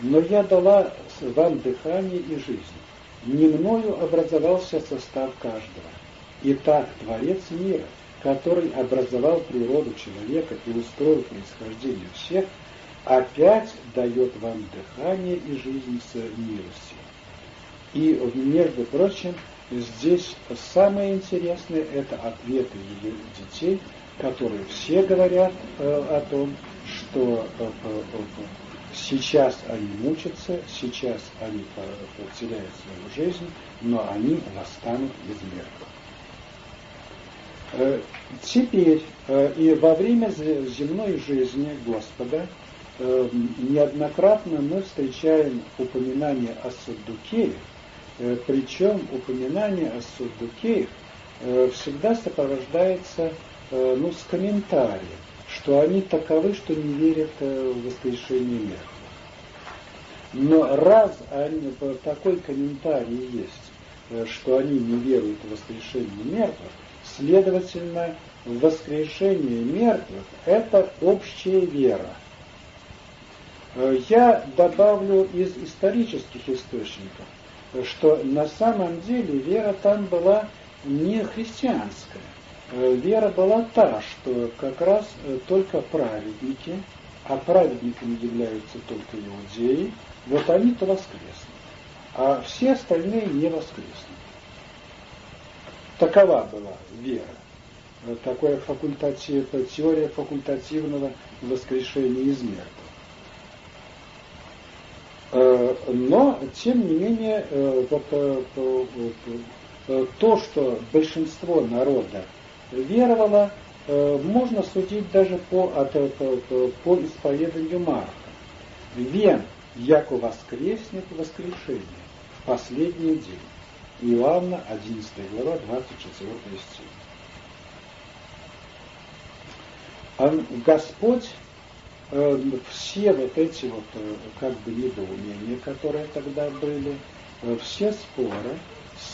но я дала вам дыхание и жизнь. Не мною образовался состав каждого. Итак, Творец мира, который образовал природу человека и устроил происхождение всех, опять дает вам дыхание и жизнь с милостью. И, между прочим, здесь самое интересное – это ответы ее детей, которые все говорят э, о том, что э, э, сейчас они мучатся, сейчас они потеряют свою жизнь, но они восстанут из мертвых. Теперь и во время земной жизни Господа неоднократно мы встречаем упоминание о Саддукеях, Причем упоминание о Суддукеях э, всегда сопровождается ну, с комментарием, что они таковы, что не верят в воскрешение мертвых. Но раз они, такой комментарий есть, что они не веруют в воскрешение мертвых, следовательно, воскрешение мертвых – это общая вера. Я добавлю из исторических источников – что на самом деле вера там была не христианская. Э, вера была та, что как раз э, только праведники, а праведниками являются только иудеи, вот они-то воскреснут, а все остальные не воскреснут. Такова была вера. Э, такая факультатив, теория факультативного воскрешения из мертвых. Но, тем не менее, вот, то, что большинство народа веровало, можно судить даже по, от, по исповеданию Марка. Вен, яко воскреснет воскрешение в последний день. Иоанна, 11 глава, 24 стих. Господь Э, все вот эти вот э, как бы недоумения, которые тогда были, э, все споры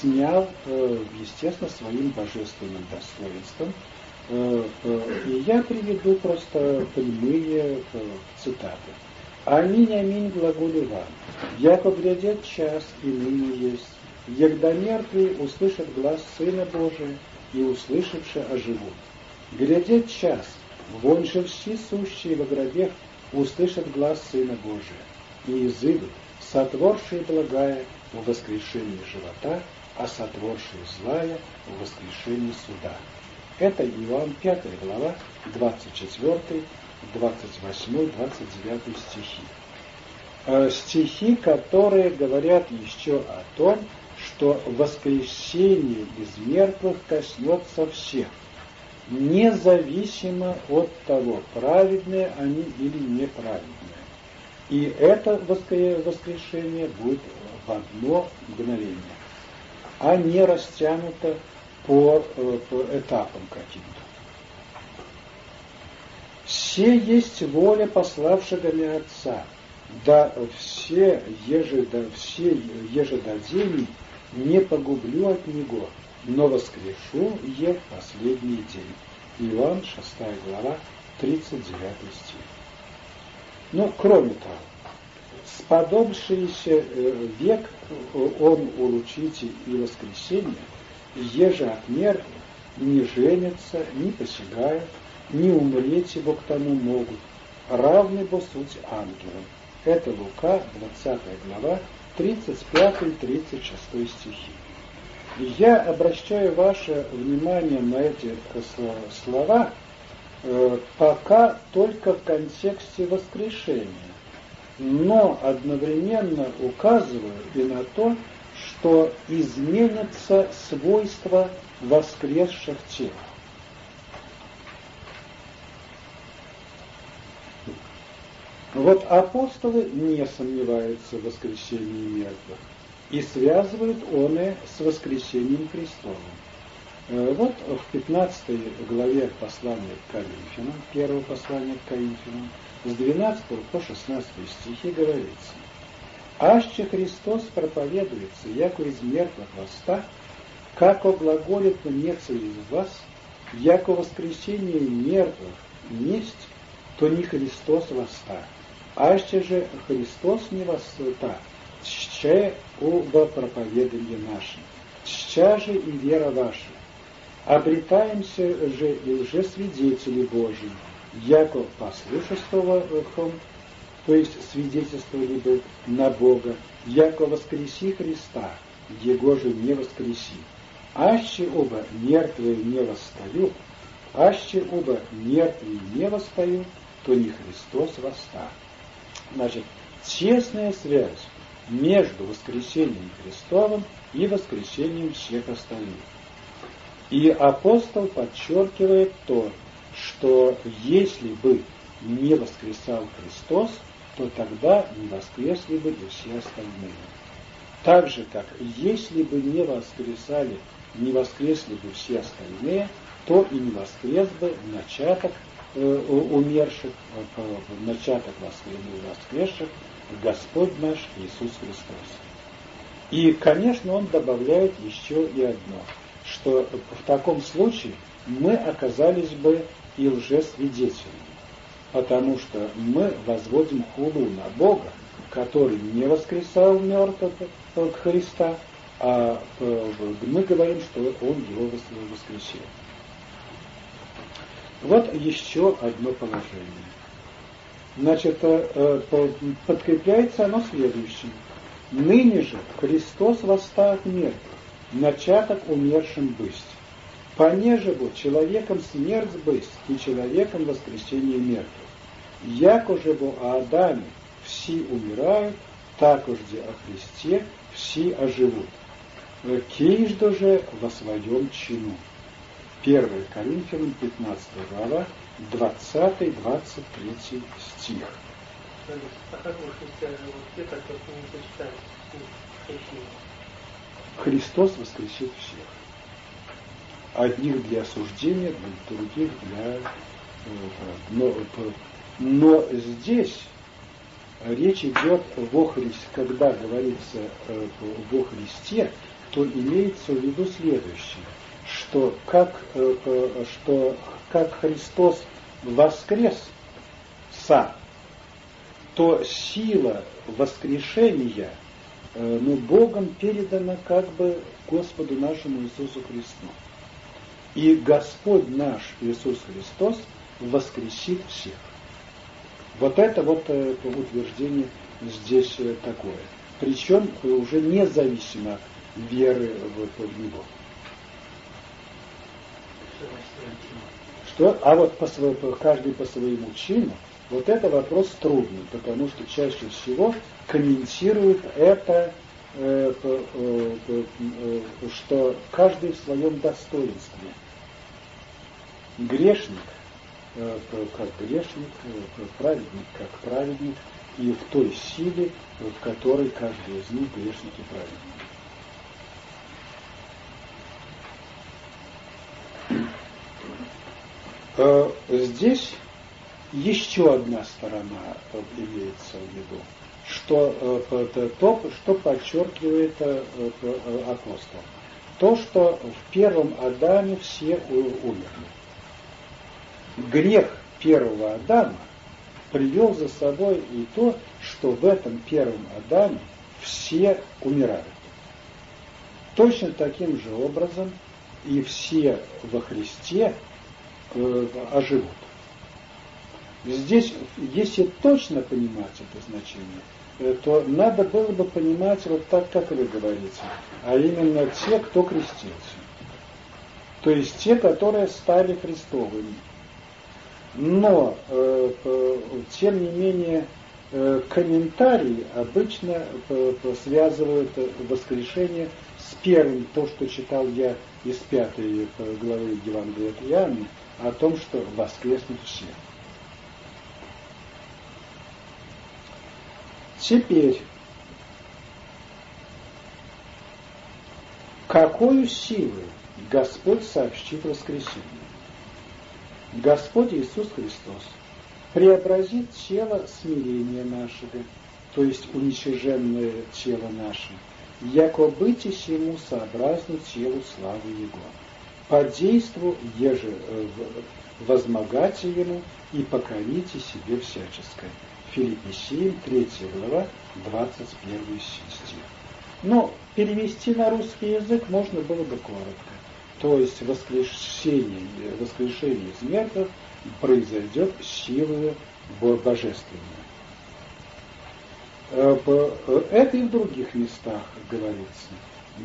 снял, естественно, своим божественным достоинством. И я приведу просто прямые цитаты. Аминь, аминь, глаголю вам. Яко глядят час, и ныне есть. Егда услышат глаз Сына Божия, и услышавши оживут. Глядят час, Вон все сущие во гробе услышат глаз Сына Божия, и изыдут, сотворшие благая в воскрешении живота, а сотворшие злая в воскрешении суда. Это Иоанн 5 глава, 24, 28, 29 стихи. Э, стихи, которые говорят еще о том, что воскрешение из мертвых коснется всех – независимо от того, праведные они или неправедные. И это воскрешение будет в одно мгновение, а не растянуто по, э, по этапам каким-то. Все есть воля пославшего меня Отца, да все ежеда, все ежедодений не погублю от Него, но воскрешу я в последний день. Иоанн, 6 глава, 39 стих. Ну, кроме того, сподобившийся э, век он улучите и воскресенье, еже от мертвых, не женятся, не посягают, не умреть его к тому могут, равны бо суть ангелам. Это Лука, 20 глава, 35-36 стихи. Я обращаю ваше внимание на эти слова э, пока только в контексте воскрешения, но одновременно указываю и на то, что изменятся свойства воскресших тел. Вот апостолы не сомневаются в воскресении мертвых и связывают он с воскресением Христовым. Э, вот в 15 главе послания к Коринфянам, первого послания к Коринфянам, с 12 по 16 стихи говорится, «Аще Христос проповедуется, яко из мертвых восстах, как оглаголит неца из вас, яко воскресение мертвых несть, то не Христос восстах, аще же Христос не восстах, ще оба проповедание наше, ща же и вера ваша, обретаемся же и уже свидетели Божьи, яко послушествовахом, то есть свидетельствовали бы на Бога, яко воскреси Христа, Его же не воскреси. Аще оба мертвые не восстают, аще оба мертвые не восстают, то не Христос восстал. Значит, честная связь между воскресением Христовым и воскресением всех остальных. И апостол подчеркивает то, что если бы не воскресал Христос, то тогда не воскресли бы и все остальные. Так же, как если бы не воскресали, не воскресли бы все остальные, то и не воскрес бы начаток э, умерших, э, начаток воскресших, Господь наш Иисус Христос. И, конечно, он добавляет еще и одно, что в таком случае мы оказались бы и лжесвидетелями, потому что мы возводим хулу на Бога, который не воскресал мертвых к Христа, а э, мы говорим, что Он его воскресил. Вот еще одно положение. Значит, э, э, подкрепляется оно следующим. Ныне же Христос восстал мертвых, начаток умершим быть. Понеже был человеком смерть быть и человеком воскресение мертвых. Яко же был о Адаме все умирают, так уж о Христе все оживут. Кейжду же во своем чину. 1 Коринфянам 15 глава, 20-23 стих. Христос воскресит всех. Одних для осуждения, других для... Э, но, но здесь речь идет во Христе, когда говорится э, во Христе, то имеется в виду следующее, что как, э, что как Христос воскрес сам, то сила воскрешения ну, Богом передана как бы Господу нашему Иисусу Христу. И Господь наш Иисус Христос воскресит всех. Вот это вот э, утверждение здесь э, такое. Причем уже независимо веры в, в Него. Что? А вот по своему, каждый по своему чину, вот это вопрос трудный, потому что чаще всего комментирует это, э, э, э, что каждый в своем достоинстве. Грешник как грешник, праведник как праведник, и в той силе, в которой каждый из них грешник и праведник. Здесь еще одна сторона имеется в виду, что то, что подчеркивает апостол. То, что в первом Адаме все умерли грех первого Адама привел за собой и то, что в этом первом Адаме все умирают. Точно таким же образом и все во Христе э, оживут. Здесь, если точно понимать это значение, э, то надо было бы понимать вот так, как вы говорите, а именно те, кто крестился. То есть те, которые стали Христовыми. Но, э, э, тем не менее, э, комментарии обычно связывают воскрешение с первым, то, что читал я из пятой главы Евангелия от Иоанна, о том, что воскреснут все. Теперь, какую силу Господь сообщит воскресение. Господь Иисус Христос преобразит тело смирения нашего, то есть уничиженное тело наше, яко быть ему сообразно телу славы Его, по действу еже э, возмогайте ему и покорите себе всяческое. Филиппесиям, 3 глава, 21 стих. Но перевести на русский язык можно было бы коротко. То есть воскрешение, воскрешение из мертвых произойдет силой божественной. Э, э, это и в других местах говорится.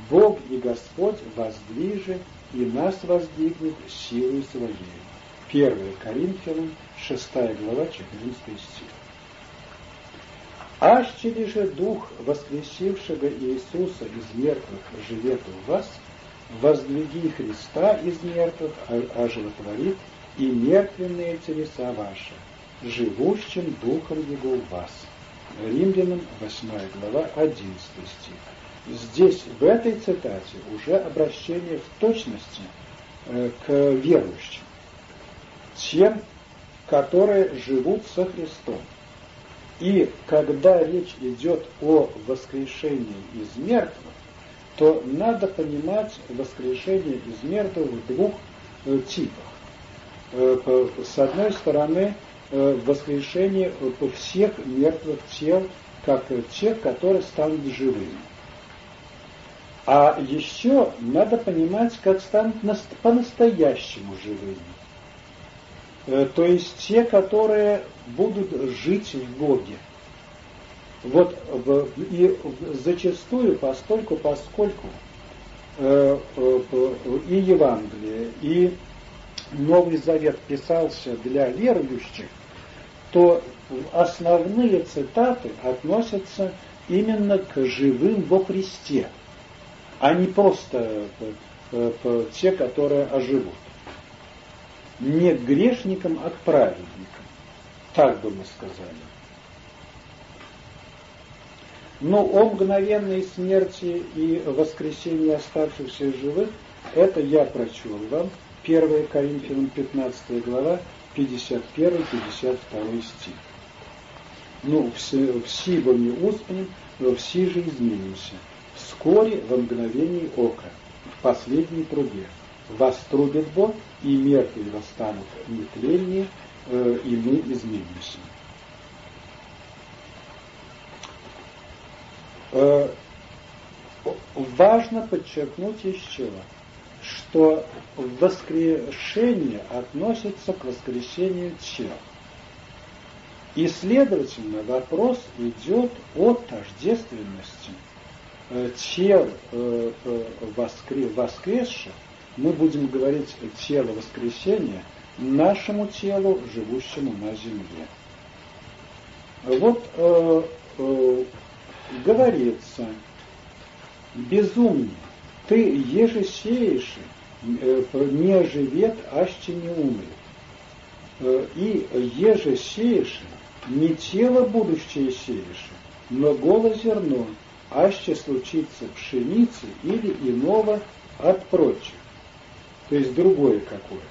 Бог и Господь воздвижет и нас воздвигнет силой своей. 1 Коринфянам, 6 глава, 14 стих. Аж через же Дух воскресившего Иисуса из мертвых живет в вас, воздвиги Христа из мертвых, а оживотворит и мертвенные телеса ваши, живущим Духом Его в вас. Римлянам 8 глава 11 стих. Здесь, в этой цитате, уже обращение в точности э, к верующим, тем, которые живут со Христом. И когда речь идет о воскрешении из мертвых, то надо понимать воскрешение из мертвых в двух э, типах. Э, с одной стороны, э, воскрешение всех мертвых тел, как тех, которые станут живыми. А еще надо понимать, как станут по-настоящему живыми. То есть те, которые будут жить в Боге. Вот и зачастую, постольку, поскольку э, э, и Евангелие, и Новый Завет писался для верующих, то основные цитаты относятся именно к живым во Христе, а не просто э, те, которые оживут. Не к грешникам, а к праведникам. Так бы мы сказали. Но о мгновенной смерти и воскресении оставшихся живых, это я прочел вам. 1 Коринфянам 15 глава, 51-52 стих. Ну, в сибо не успнем, но все же изменимся. Вскоре, во мгновении ока, в последней трубе. Вас трубит Бог, и мертвые восстанут нетленнее, э, и мы изменимся. Важно подчеркнуть еще, что воскрешение относится к воскрешению тел. И, следовательно, вопрос идет о тождественности э, тел воскресших, мы будем говорить тело воскресения – нашему телу, живущему на земле. Вот э, э, говорится, безумный, ты еже сеешь, э, не оживет, аще не умрет. Э, и еже сеешь, не тело будущее сеешь, но голо зерно, аще случится пшеницы или иного от прочих. То есть другое какое.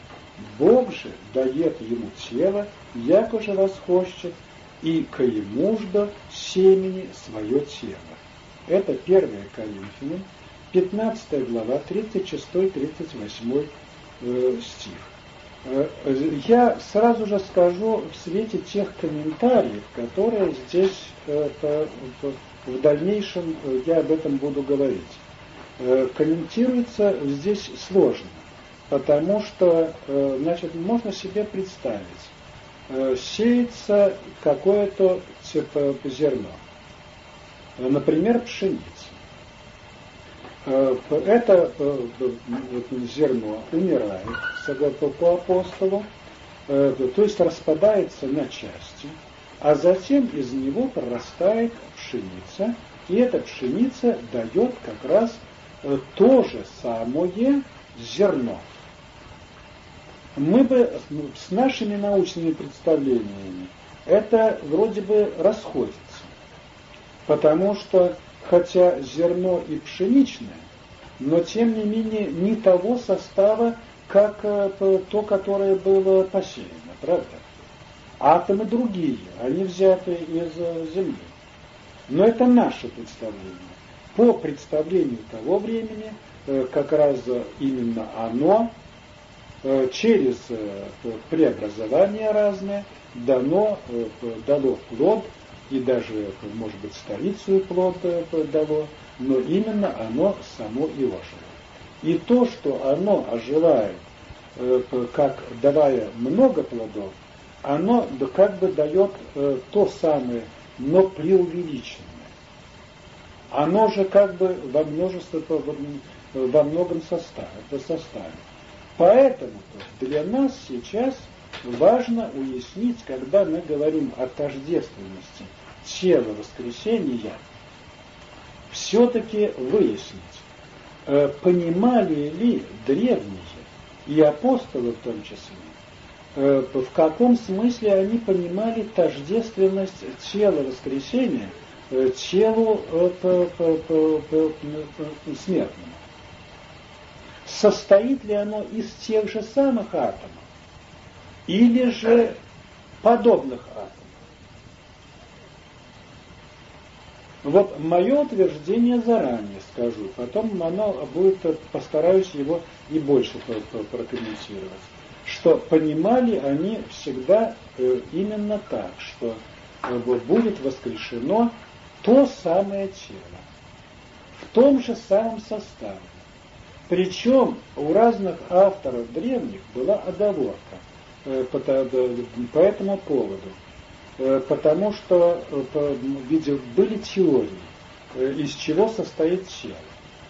Бог же дает ему тело, яко же восхощет, и к ему жда семени свое тело. Это 1 Коринфянам, 15 глава, 36-38 э, стих. Э, я сразу же скажу в свете тех комментариев, которые здесь э, в дальнейшем я об этом буду говорить. Комментируется здесь сложно потому что, значит, можно себе представить, сеется какое-то типа зерно, например, пшеница. Э, это зерно умирает, согласно по апостолу, то есть распадается на части, а затем из него прорастает пшеница, и эта пшеница дает как раз то же самое зерно мы бы с нашими научными представлениями это вроде бы расходится. Потому что, хотя зерно и пшеничное, но тем не менее не того состава, как то, которое было посеяно, правда? Атомы другие, они взяты из Земли. Но это наше представление. По представлению того времени, как раз именно оно через преобразование разное дано, дало плод, и даже, может быть, столицу плод дало, но именно оно само и ожило. И то, что оно оживает, как давая много плодов, оно как бы дает то самое, но преувеличенное. Оно же как бы во множестве, во многом составе. Поэтому для нас сейчас важно уяснить, когда мы говорим о тождественности тела воскресения, все-таки выяснить, э, понимали ли древние и апостолы в том числе, э, в каком смысле они понимали тождественность тела воскресения э, телу смертному состоит ли оно из тех же самых атомов или же подобных атомов. Вот мое утверждение заранее скажу, потом оно будет, постараюсь его и больше прокомментировать, что понимали они всегда э, именно так, что э, будет воскрешено то самое тело, в том же самом составе, причем у разных авторов древних была оговорка э, по, по этому поводу. Э, потому что э, видел, были теории, из чего состоит тело.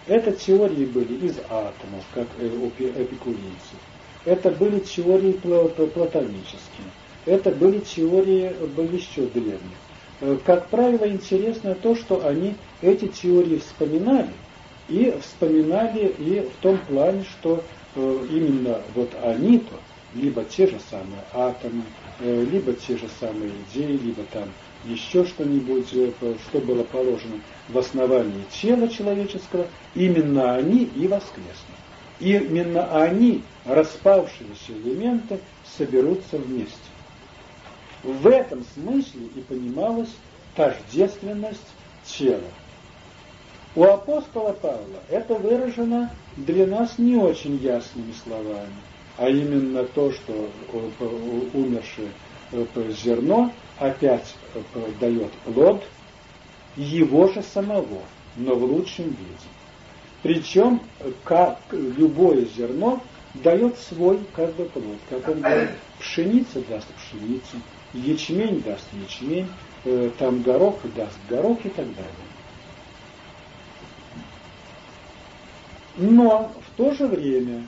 Это теории были из атомов, как у эпикурийцев. Это были теории платонические. Это были теории были еще древних. Как правило, интересно то, что они эти теории вспоминали, и вспоминали и в том плане, что э, именно вот они-то, либо те же самые атомы, э, либо те же самые идеи, либо там еще что-нибудь, э, что было положено в основании тела человеческого, именно они и воскреснут. Именно они, распавшиеся элементы, соберутся вместе. В этом смысле и понималась тождественность тела. У апостола Павла это выражено для нас не очень ясными словами, а именно то, что умершее зерно опять дает плод его же самого, но в лучшем виде. Причем, как любое зерно дает свой как бы плод. Как он говорит, пшеница даст пшеницу, ячмень даст ячмень, э, там горох даст горох и так далее. Но в то же время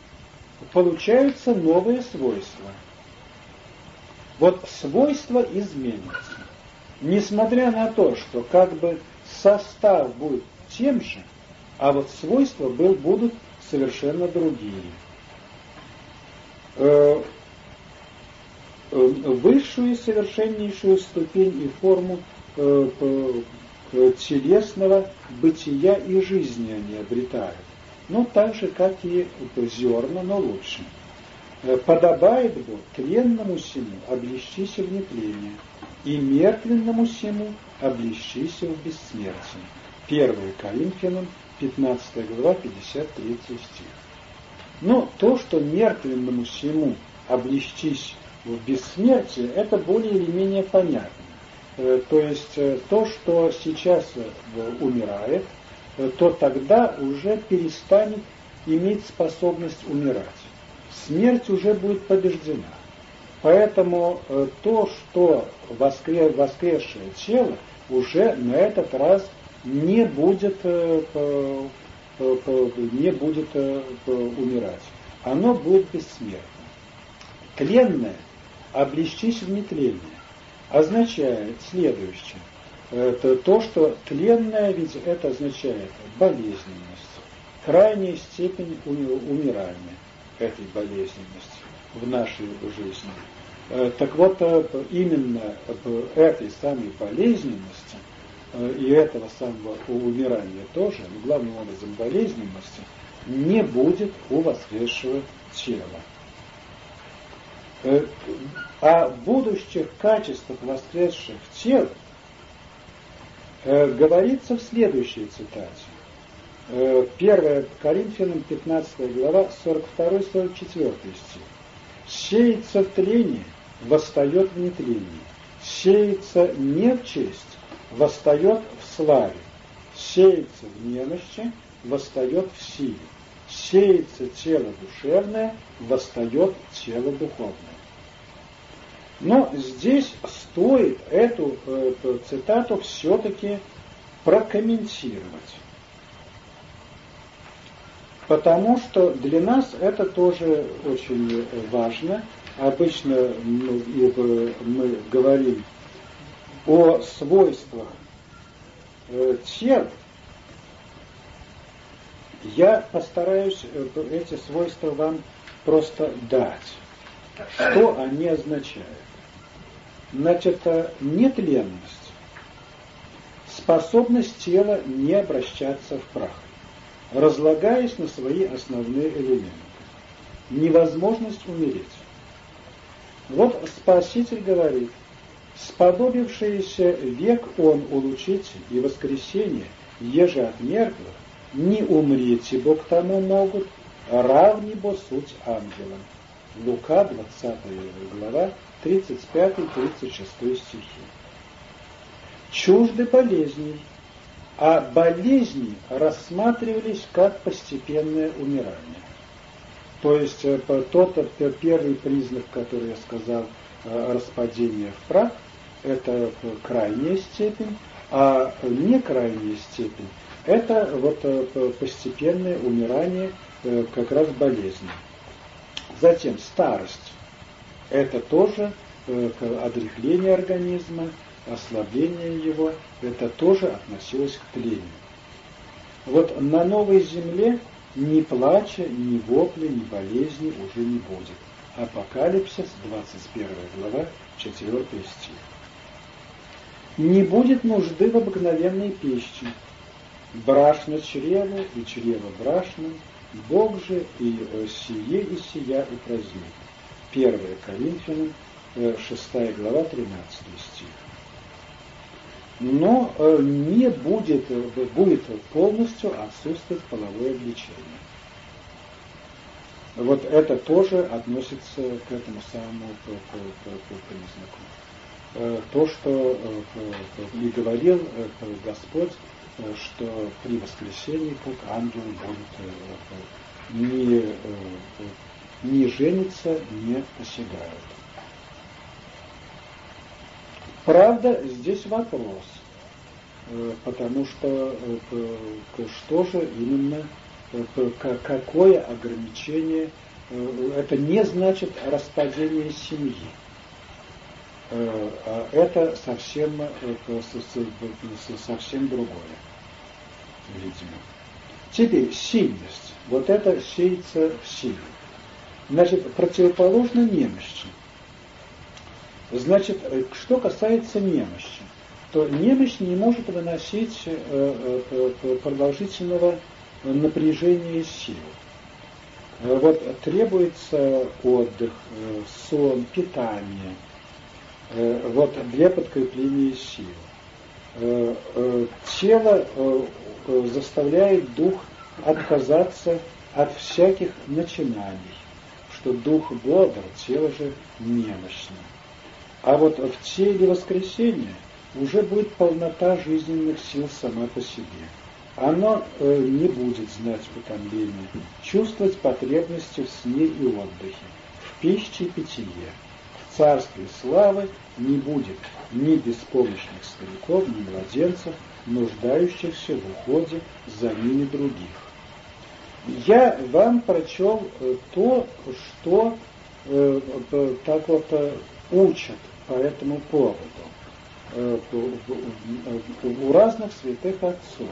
получаются новые свойства. Вот свойства изменятся. Несмотря на то, что как бы состав будет тем же, а вот свойства был, будут совершенно другие. Э, э, высшую и совершеннейшую ступень и форму э, телесного бытия и жизни они обретают ну, так же, как и зерна, но лучше. Э, подобает бы тленному сему облещися в нетление, и мертвенному сему облещися в бессмертие. 1 Коринфянам, 15 глава, 53 стих. Но то, что мертвенному сему облещись в бессмертие, это более или менее понятно. Э, то есть э, то, что сейчас умирает, то тогда уже перестанет иметь способность умирать. Смерть уже будет побеждена. Поэтому э, то, что воскре, воскресшее тело, уже на этот раз не будет, э, не будет умирать. Оно будет бессмертно. Тленное облегчись в нетление означает следующее – это то, что тленное, ведь это означает болезненность, крайняя степень умирания этой болезненности в нашей жизни. Э, так вот, э, именно этой самой болезненности э, и этого самого умирания тоже, но главным образом болезненности, не будет у воскресшего тела. О будущих качествах воскресших тел э, говорится в следующей цитате. 1 Коринфянам 15 глава 42-44 стих. «Сеется тление, восстает в нетлении, сеется не в честь, восстает в славе, сеется в немощи, восстает в силе, сеется тело душевное, восстает тело духовное. Но здесь стоит эту, эту цитату все-таки прокомментировать. Потому что для нас это тоже очень важно. Обычно мы, мы говорим о свойствах э, тел, я постараюсь э, эти свойства вам просто дать. Что они означают? Значит, нетленность, способность тела не обращаться в прах, разлагаясь на свои основные элементы, невозможность умереть. Вот Спаситель говорит, сподобившийся век он улучить и воскресение, еже от мертвых, не умрете, бо к тому могут, равни бо суть ангелам. Лука, 20 глава, 35-36 стихи. Чужды болезней, а болезни рассматривались как постепенное умирание. То есть э, тот первый признак, который я сказал, э, распадение в прах, это крайняя степень, а не крайняя степень – это вот э, постепенное умирание как раз болезни. Затем старость – это тоже одряхление организма, ослабление его, это тоже относилось к тлению. Вот на новой земле ни плача, ни вопля, ни болезни уже не будет. Апокалипсис, 21 глава, 4 стих. Не будет нужды в обыкновенной пище. Брашно чрево и чрево брашно, Бог же и сие и сия упразднит. 1 Коринфянам, 6 э, глава, 13 стих но э, не будет, э, будет полностью отсутствовать половое влечение. Вот это тоже относится к этому самому признаку. То, что и говорил Господь, что при воскресении как ангел будет не, не женится, не посягают. Правда, здесь вопрос, э, потому что э, что же именно, э, какое ограничение, это не значит распадение семьи. А это совсем, совсем другое, видимо. Теперь сильность. Вот это сеется в силе. Значит, противоположно немощи. Значит, э, что касается немощи, то немощь не может выносить э, э, продолжительного напряжения сил. Вот требуется отдых, сон, питание, вот для подкрепления сил. Тело заставляет дух отказаться от всяких начинаний, что дух бодр, тело же немощно. А вот в теле воскресения уже будет полнота жизненных сил сама по себе. Оно э, не будет знать утомления, чувствовать потребности в сне и отдыхе, в пище и питье. В царстве славы не будет ни беспомощных стариков, ни младенцев, нуждающихся в уходе за ними других. Я вам прочел э, то, что э, так вот э, учат по этому поводу э, у разных святых отцов.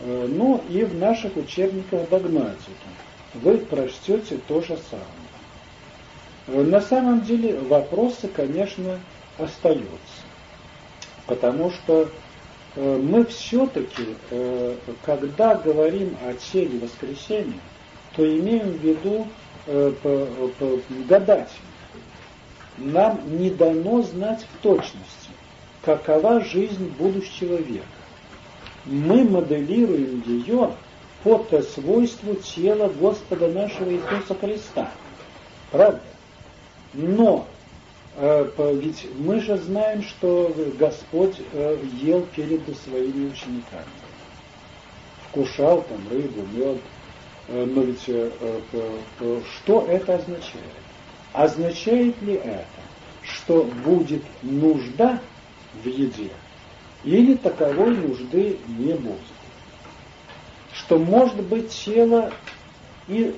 Э, ну и в наших учебниках догматики вы прочтете то же самое. Э, на самом деле вопросы, конечно, остаются, потому что мы все-таки, когда говорим о теле воскресения, то имеем в виду гадательно. Нам не дано знать в точности, какова жизнь будущего века. Мы моделируем ее по свойству тела Господа нашего Иисуса Христа. Правда? Но э, ведь мы же знаем, что Господь э, ел перед своими учениками. Вкушал там рыбу, мед. Э, но ведь что это означает? Означает ли это, что будет нужда в еде, или таковой нужды не будет? Что может быть тело и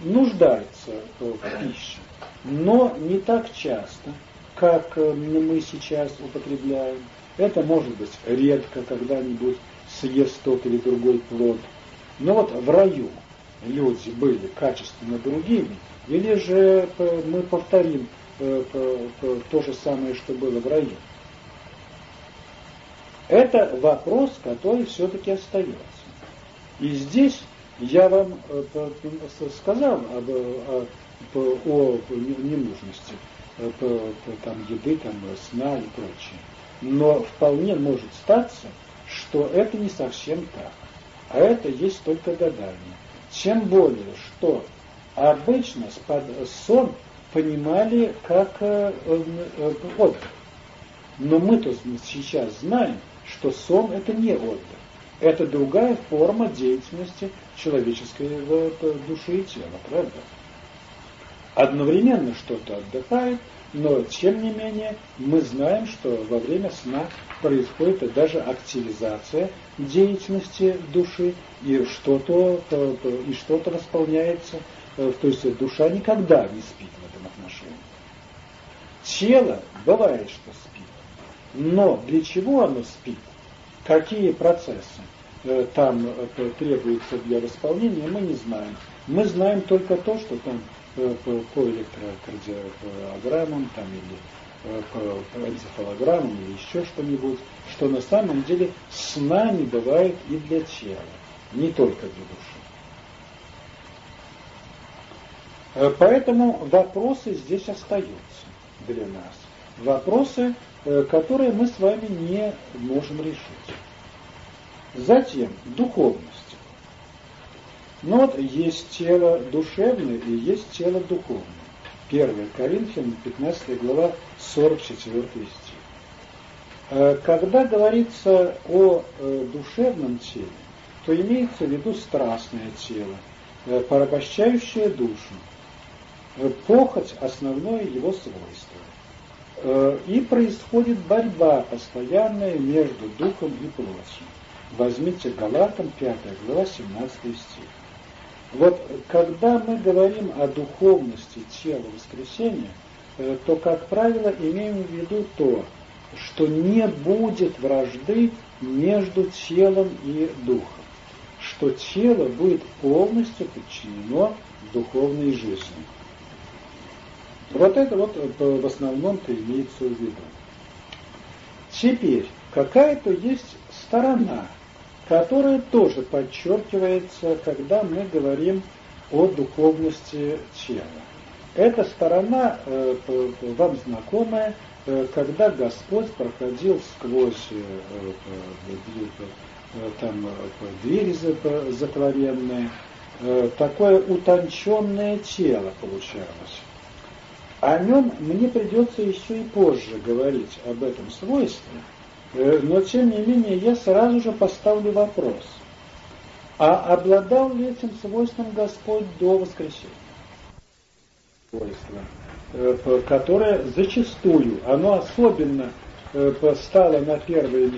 нуждается в пище, но не так часто, как э, мы сейчас употребляем. Это может быть редко когда-нибудь съест тот или другой плод. Но вот в раю люди были качественно другими, или же э, мы повторим э, то же самое, что было в раю. Это вопрос, который все-таки остается. И здесь я вам сказал об, о, о ненужности там, еды, там, сна и прочее. Но вполне может статься, что это не совсем так. А это есть только гадание. Тем более, что обычно сон понимали как э, э, отдых. Но мы-то сейчас знаем, что сон это не отдых. Это другая форма деятельности человеческой души и тела, правда? Одновременно что-то отдыхает, но тем не менее мы знаем, что во время сна происходит даже активизация деятельности души, и что-то и что-то восполняется. Э, то есть душа никогда не спит в этом отношении. Тело бывает, что спит. Но для чего оно спит? Какие процессы э, там э, требуются для восполнения, мы не знаем. Мы знаем только то, что там по электрокардиограммам там, или по энцефалограммам или еще что-нибудь, что на самом деле сна не бывает и для тела, не только для души. Э, поэтому вопросы здесь остаются для нас. Вопросы, э, которые мы с вами не можем решить. Затем духовность. Ну вот есть тело душевное и есть тело духовное. 1 Коринфянам, 15 глава, 44 стих. Э, когда говорится о э, душевном теле, то имеется в виду страстное тело, э, порабощающее душу. Похоть – основное его свойство. И происходит борьба постоянная между духом и плотью. Возьмите Галатам 5 глава 17 стих. Вот когда мы говорим о духовности тела воскресения, э, то, как правило, имеем в виду то, что не будет вражды между телом и духом, что тело будет полностью подчинено духовной жизни. Вот это вот э, в основном-то имеется в виду. Теперь, какая-то есть сторона которое тоже подчеркивается, когда мы говорим о духовности тела. Эта сторона э, вам знакомая, э, когда Господь проходил сквозь э, там, двери затворенные, такое утонченное тело получалось. О нем мне придется еще и позже говорить об этом свойстве, Э, но тем не менее я сразу же поставлю вопрос. А обладал ли этим свойством Господь до воскресения? Свойство, э, которое зачастую, оно особенно э, стало на первое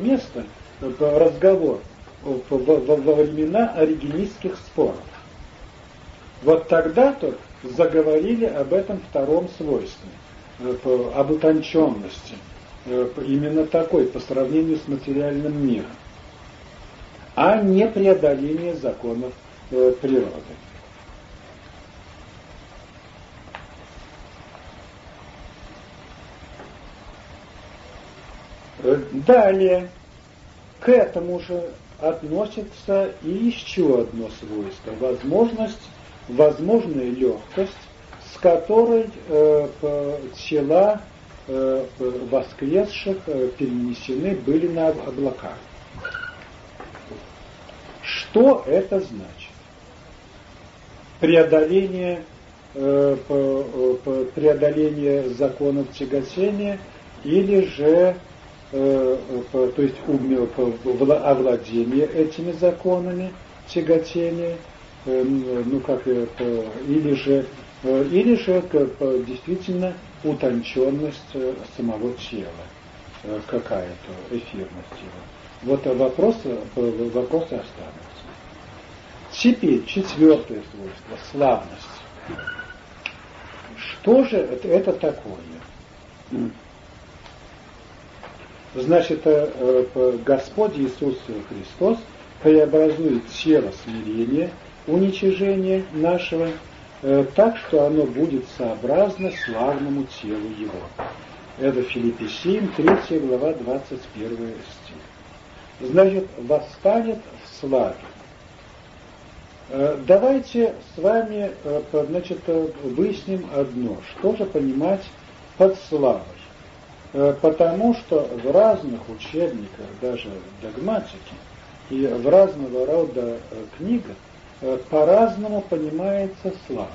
место разговор во времена оригинистских споров. Вот тогда-то заговорили об этом втором свойстве, об утонченности – Э, именно такой по сравнению с материальным миром, а не преодоление законов э, природы. Э, далее, к этому же относится и еще одно свойство – возможность, возможная легкость, с которой э, э, воскресших э, перенесены были на облака. Что это значит? Преодоление, э, преодоление законов тяготения или же Э, то есть овладение этими законами тяготения, э, ну как или же, э, или же действительно утонченность самого тела, какая-то эфирность его. Вот вопросы, вопросы останутся. Теперь четвертое свойство – славность. Что же это такое? Значит, э, э, Господь Иисус Христос преобразует тело смирения, уничижения нашего, э, так, что оно будет сообразно славному телу Его. Это Филиппе 7, 3 глава, 21 стих. Значит, восстанет в славе. Давайте с вами значит, выясним одно. Что же понимать под славой? Э, потому что в разных учебниках, даже догматики, и в разного рода э, книгах э, по-разному понимается слава.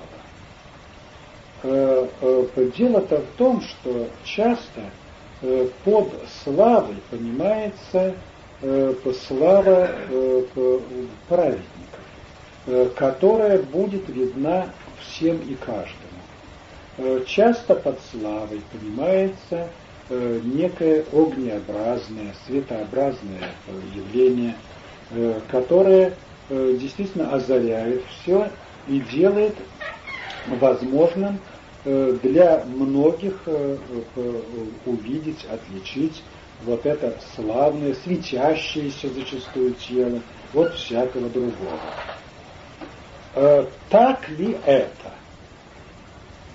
Дело-то в том, что часто под славой понимается слава праведников, которая будет видна всем и каждому. Часто под славой понимается Э, некое огнеобразное, светообразное явление, э, которое э, действительно озаряет все и делает возможным для многих увидеть, отличить вот это славное, светящееся зачастую тело от всякого другого. Так ли это?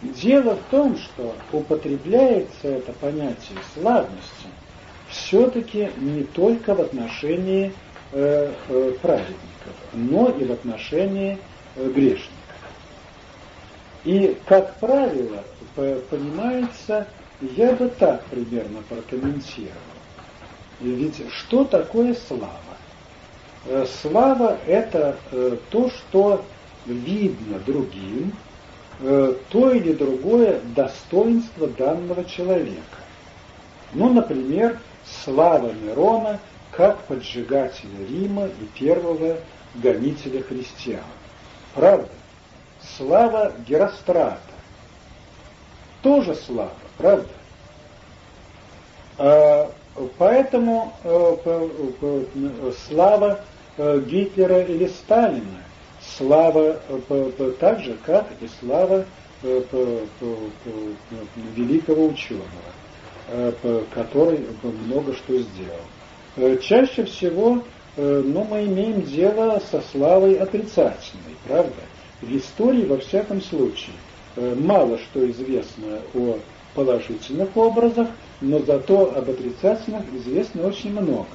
Дело в том, что употребляется это понятие славности все-таки не только в отношении э, э, праведников, но и в отношении э, грешников. И, как правило, понимается, я бы так примерно прокомментировал. Ведь что такое слава? Э, слава – это э, то, что видно другим, то или другое достоинство данного человека. Ну, например, слава Нерона как поджигателя Рима и первого гонителя христиан. Правда? Слава Герострата. Тоже слава, правда? А, поэтому э, слава э, Гитлера или Сталина слава так же, как и слава э, великого ученого, э, который много что сделал. Э, чаще всего ну, мы имеем дело со славой отрицательной, правда? В истории, во всяком случае, мало что известно о положительных образах, но зато об отрицательных известно очень много.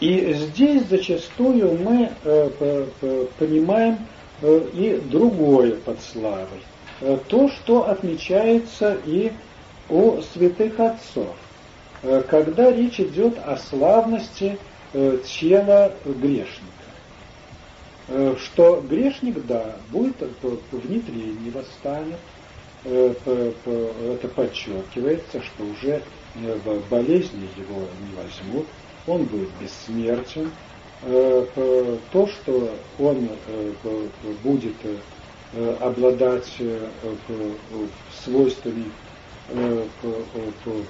И здесь зачастую мы э, понимаем э, и другое под славой. Э, то, что отмечается и у святых отцов, когда речь идет о славности тела грешника. Что грешник, да, будет в нетлении восстанет, это подчеркивается, что уже болезни его не возьмут, он будет бессмертен. Э, то, что он э, будет э, обладать свойствами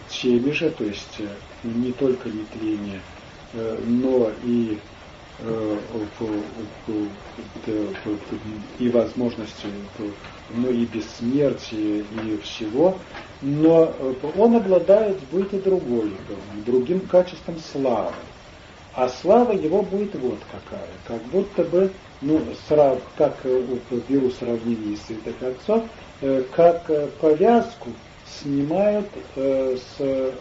теми же, то есть не только нетление, но и и возможности, но и бессмертия, и всего, но он обладает будет и другой, другим качеством славы. А слава его будет вот какая, как будто бы, ну, срав, как беру сравнение святых отцов, как повязку снимают с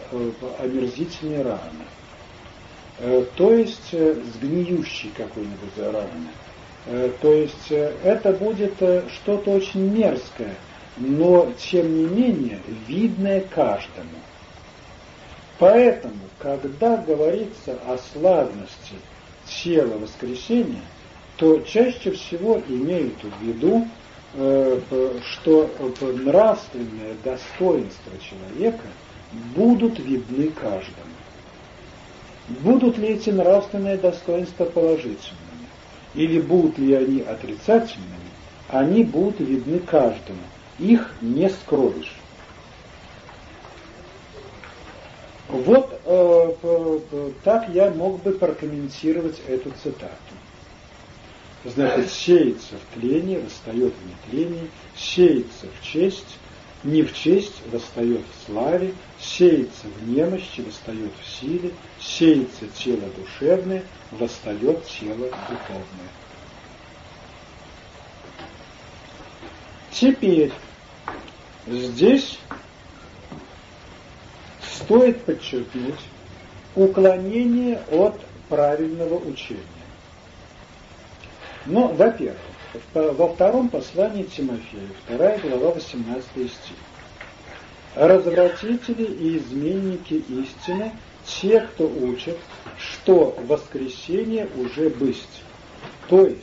омерзительной раны. то есть с гниющей какой-нибудь раной. То есть это будет что-то очень мерзкое, но тем не менее видное каждому. Поэтому, когда говорится о славности тела воскресения, то чаще всего имеют в виду, э, что нравственное достоинство человека будут видны каждому. Будут ли эти нравственные достоинства положительными, или будут ли они отрицательными, они будут видны каждому. Их не скроешь. Вот э, э, так я мог бы прокомментировать эту цитату. Значит, сеется в тлении, восстает в нетлении, сеется в честь, не в честь, восстает в славе, сеется в немощи, восстает в силе, сеется тело душевное, восстает тело духовное. Теперь здесь стоит подчеркнуть уклонение от правильного учения. Но, во-первых, во втором послании Тимофею, вторая глава, 18 стих. Развратители и изменники истины, те, кто учат, что воскресение уже бысть, то есть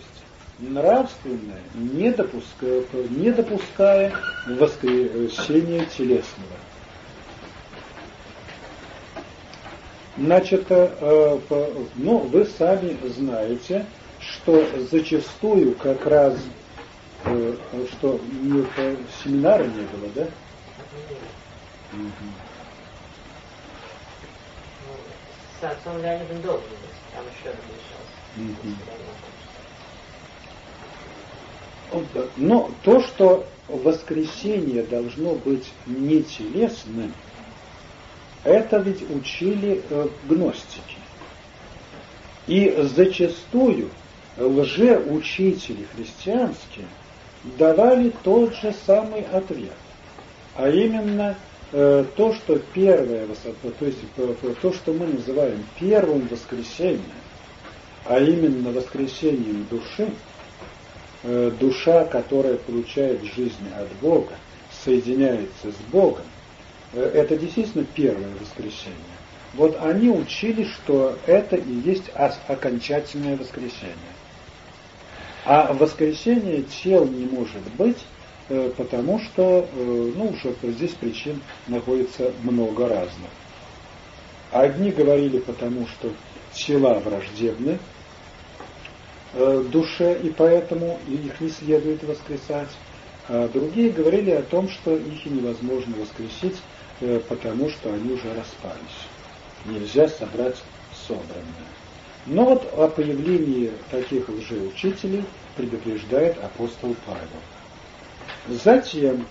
нравственное, не допуская, не допуская воскресения телесного. Значит, э, ну, вы сами знаете, что зачастую как раз, э, что семинара не было, да? Сам Леонид долго там еще Но то, что воскресение должно быть не телесным, это ведь учили э, гностики. И зачастую лжеучители христианские давали тот же самый ответ, а именно э, то, что первое, то есть э, то, что мы называем первым воскресением, а именно воскресением души, э, душа, которая получает жизнь от Бога, соединяется с Богом, Э, это действительно первое воскресенье. Вот они учили, что это и есть окончательное воскресенье. А воскресение тел не может быть, э, потому что, э, ну, уже здесь причин находится много разных. Одни говорили потому, что тела враждебны душе, и поэтому их не следует воскресать. А другие говорили о том, что их невозможно воскресить, Э, потому что они уже распались. Нельзя собрать собранное. Но вот о появлении таких лжеучителей предупреждает апостол Павел. Затем,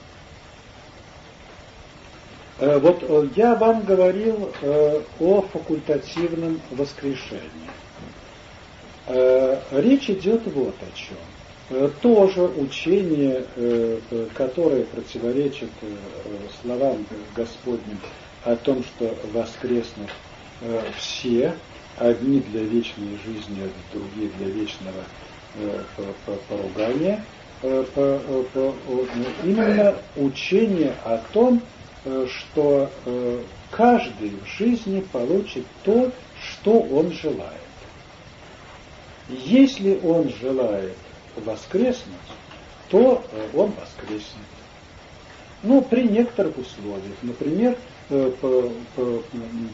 э, вот э, я вам говорил о факультативном воскрешении. Речь идет вот о чем. Э, тоже учение, э, которое противоречит э, словам Господним о том, что воскреснут все, одни для вечной жизни, а другие для вечного поругания, именно учение о том, что каждый в жизни получит то, что он желает. Если он желает воскреснуть, то э, он воскреснет. Ну, при некоторых условиях. Например, э,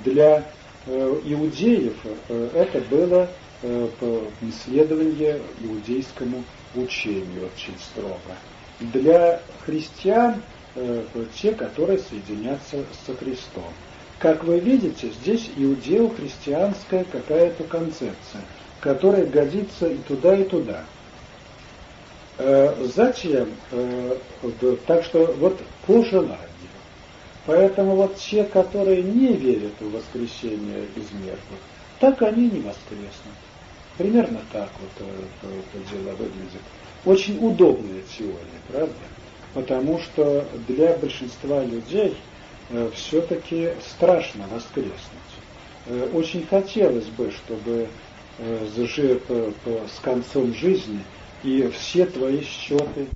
для э, иудеев это было исследование иудейскому учению очень строго. Для христиан те, которые соединятся со Христом. Как вы видите, здесь иудео-христианская какая-то концепция, которая годится и туда, и туда. Э, зачем? Э, так что вот по желанию. Поэтому вот те, которые не верят в воскресение из мертвых, так они не воскреснут. Примерно так вот э, это дело выглядит. Очень удобная теория, правда? Потому что для большинства людей все-таки страшно воскреснуть. э, очень хотелось бы, чтобы э, с концом жизни и все твои счеты